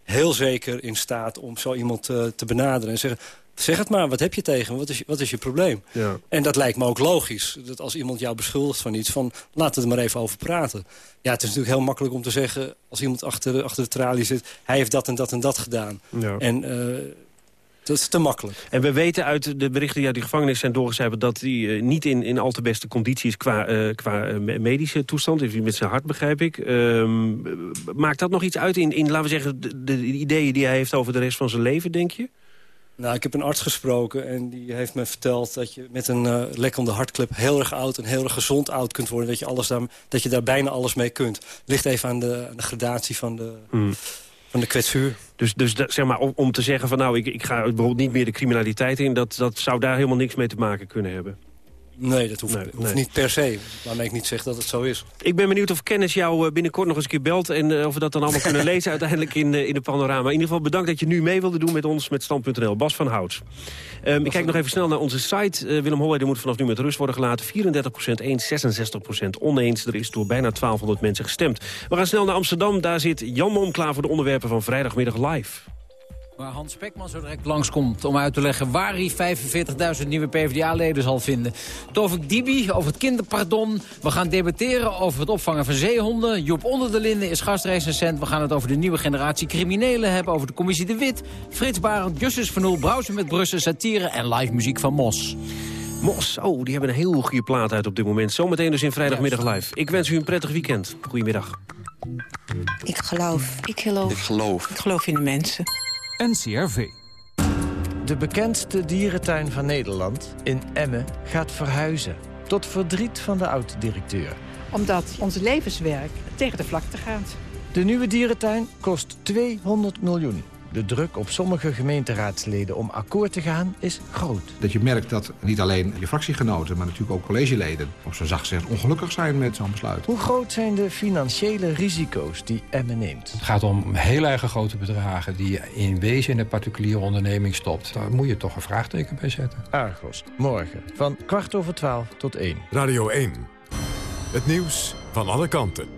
heel zeker in staat om zo iemand eh, te benaderen. En zeggen, zeg het maar, wat heb je tegen me? Wat is, je- wat is je probleem?
Ja.
En dat lijkt me ook logisch. Dat als iemand jou beschuldigt van iets, van laten we er maar even over praten. Ja, het is natuurlijk heel makkelijk om te zeggen... als iemand achter de, achter de tralie zit, hij heeft dat en dat en dat gedaan.
Ja.
En eh, dat is te makkelijk.
En we weten uit de berichten die uit die gevangenis zijn doorgecijpeld... dat hij eh, niet in, in al te beste conditie is qua, eh, qua me- medische toestand. Heeft hij met zijn hart, begrijp ik. Ehm, maakt dat nog iets uit in, in laten we zeggen, de, de ideeën die hij heeft over de rest van zijn leven, denk je?
Nou, ik heb een arts gesproken en die heeft me verteld... dat je met een eh lekkende hartklep heel erg oud en heel erg gezond oud kunt worden. Dat je, alles daar, dat je daar bijna alles mee kunt. Ligt even aan de, aan de gradatie van de, van de kwetsuur.
Dus, dus dat- zeg maar, om, om te zeggen van nou, ik, ik ga bijvoorbeeld niet meer de criminaliteit in... Dat, dat zou daar helemaal niks mee te maken kunnen hebben.
Nee, dat hoeft,
Nee,
hoeft
nee.
niet per se. Waarmee ik niet zeg dat het zo is.
Ik ben benieuwd of Kennis jou eh, binnenkort nog eens een keer belt... en eh, of we dat dan allemaal kunnen <laughs> lezen uiteindelijk in, eh, in de panorama. In ieder geval bedankt dat je nu mee wilde doen met ons met Stand.nl. Bas van Hout. Ehm, ik kijk nog even snel naar onze site. Willem Holleder moet vanaf nu met rust worden gelaten. 34% eens, 66% oneens. Er is door bijna 1200 mensen gestemd. We gaan snel naar Amsterdam. Daar zit Jan Mom klaar voor de onderwerpen van vrijdagmiddag live.
Waar Hans Spekman zo direct langskomt om uit te leggen waar hij 45.000 nieuwe PvdA-leden zal vinden. Tovik Dibi over het kinderpardon. We gaan debatteren over het opvangen van zeehonden. Joep Onder de Linden is gastrecensent. We gaan het over de nieuwe generatie criminelen hebben. Over de commissie De Wit. Frits Barend, Justus van Oel, Browsen met Brussen, satire en live muziek van Mos.
Mos, oh, die hebben een heel goede plaat uit op dit moment. Zometeen dus in vrijdagmiddag live. Ik wens u een prettig weekend. Goedemiddag.
Ik geloof. Ik geloof. Ik geloof. Ik geloof in de mensen.
NCRV.
De bekendste dierentuin van Nederland, in Emmen, gaat verhuizen. Tot verdriet van de oud-directeur.
Omdat ons levenswerk tegen de vlakte gaat.
De nieuwe dierentuin kost 200 miljoen. De druk op sommige gemeenteraadsleden om akkoord te gaan is groot.
Dat je merkt dat niet alleen je fractiegenoten, maar natuurlijk ook collegeleden... op zo'n zacht gezegd ongelukkig zijn met zo'n besluit.
Hoe groot zijn de financiële risico's die Emmen neemt?
Het gaat om heel erg grote bedragen die je in wezen in een particuliere onderneming stopt. Daar moet je toch een vraagteken bij zetten.
Argos, morgen van kwart over twaalf tot één.
Radio 1. Het nieuws van alle kanten.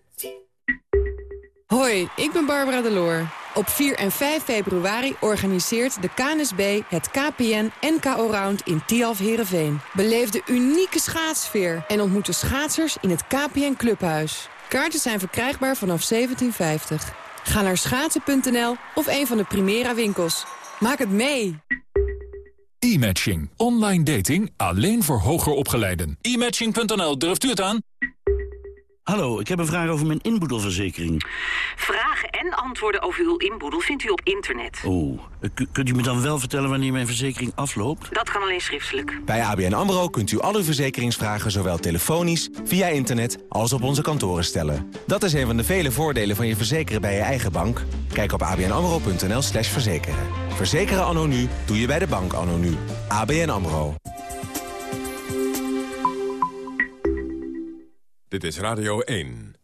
Hoi, ik ben Barbara Deloor. Op 4 en 5 februari organiseert de KNSB het KPN NKO Round in Tialf Herenveen. Beleef de unieke schaatsfeer en ontmoet de schaatsers in het KPN Clubhuis. Kaarten zijn verkrijgbaar vanaf 1750. Ga naar schaatsen.nl of een van de Primera winkels. Maak het mee!
E-matching. Online dating alleen voor hoger opgeleiden. E-matching.nl, durft u het aan?
Hallo, ik heb een vraag over mijn inboedelverzekering.
Vragen en antwoorden over uw inboedel vindt u op internet.
Oh, kunt u me dan wel vertellen wanneer mijn verzekering afloopt?
Dat kan alleen schriftelijk.
Bij ABN AMRO kunt u al uw verzekeringsvragen zowel telefonisch, via internet als op onze kantoren stellen. Dat is een van de vele voordelen van je verzekeren bij je eigen bank. Kijk op abnamro.nl slash verzekeren. Verzekeren anno nu doe je bij de bank anno nu. ABN AMRO.
Dit is Radio 1.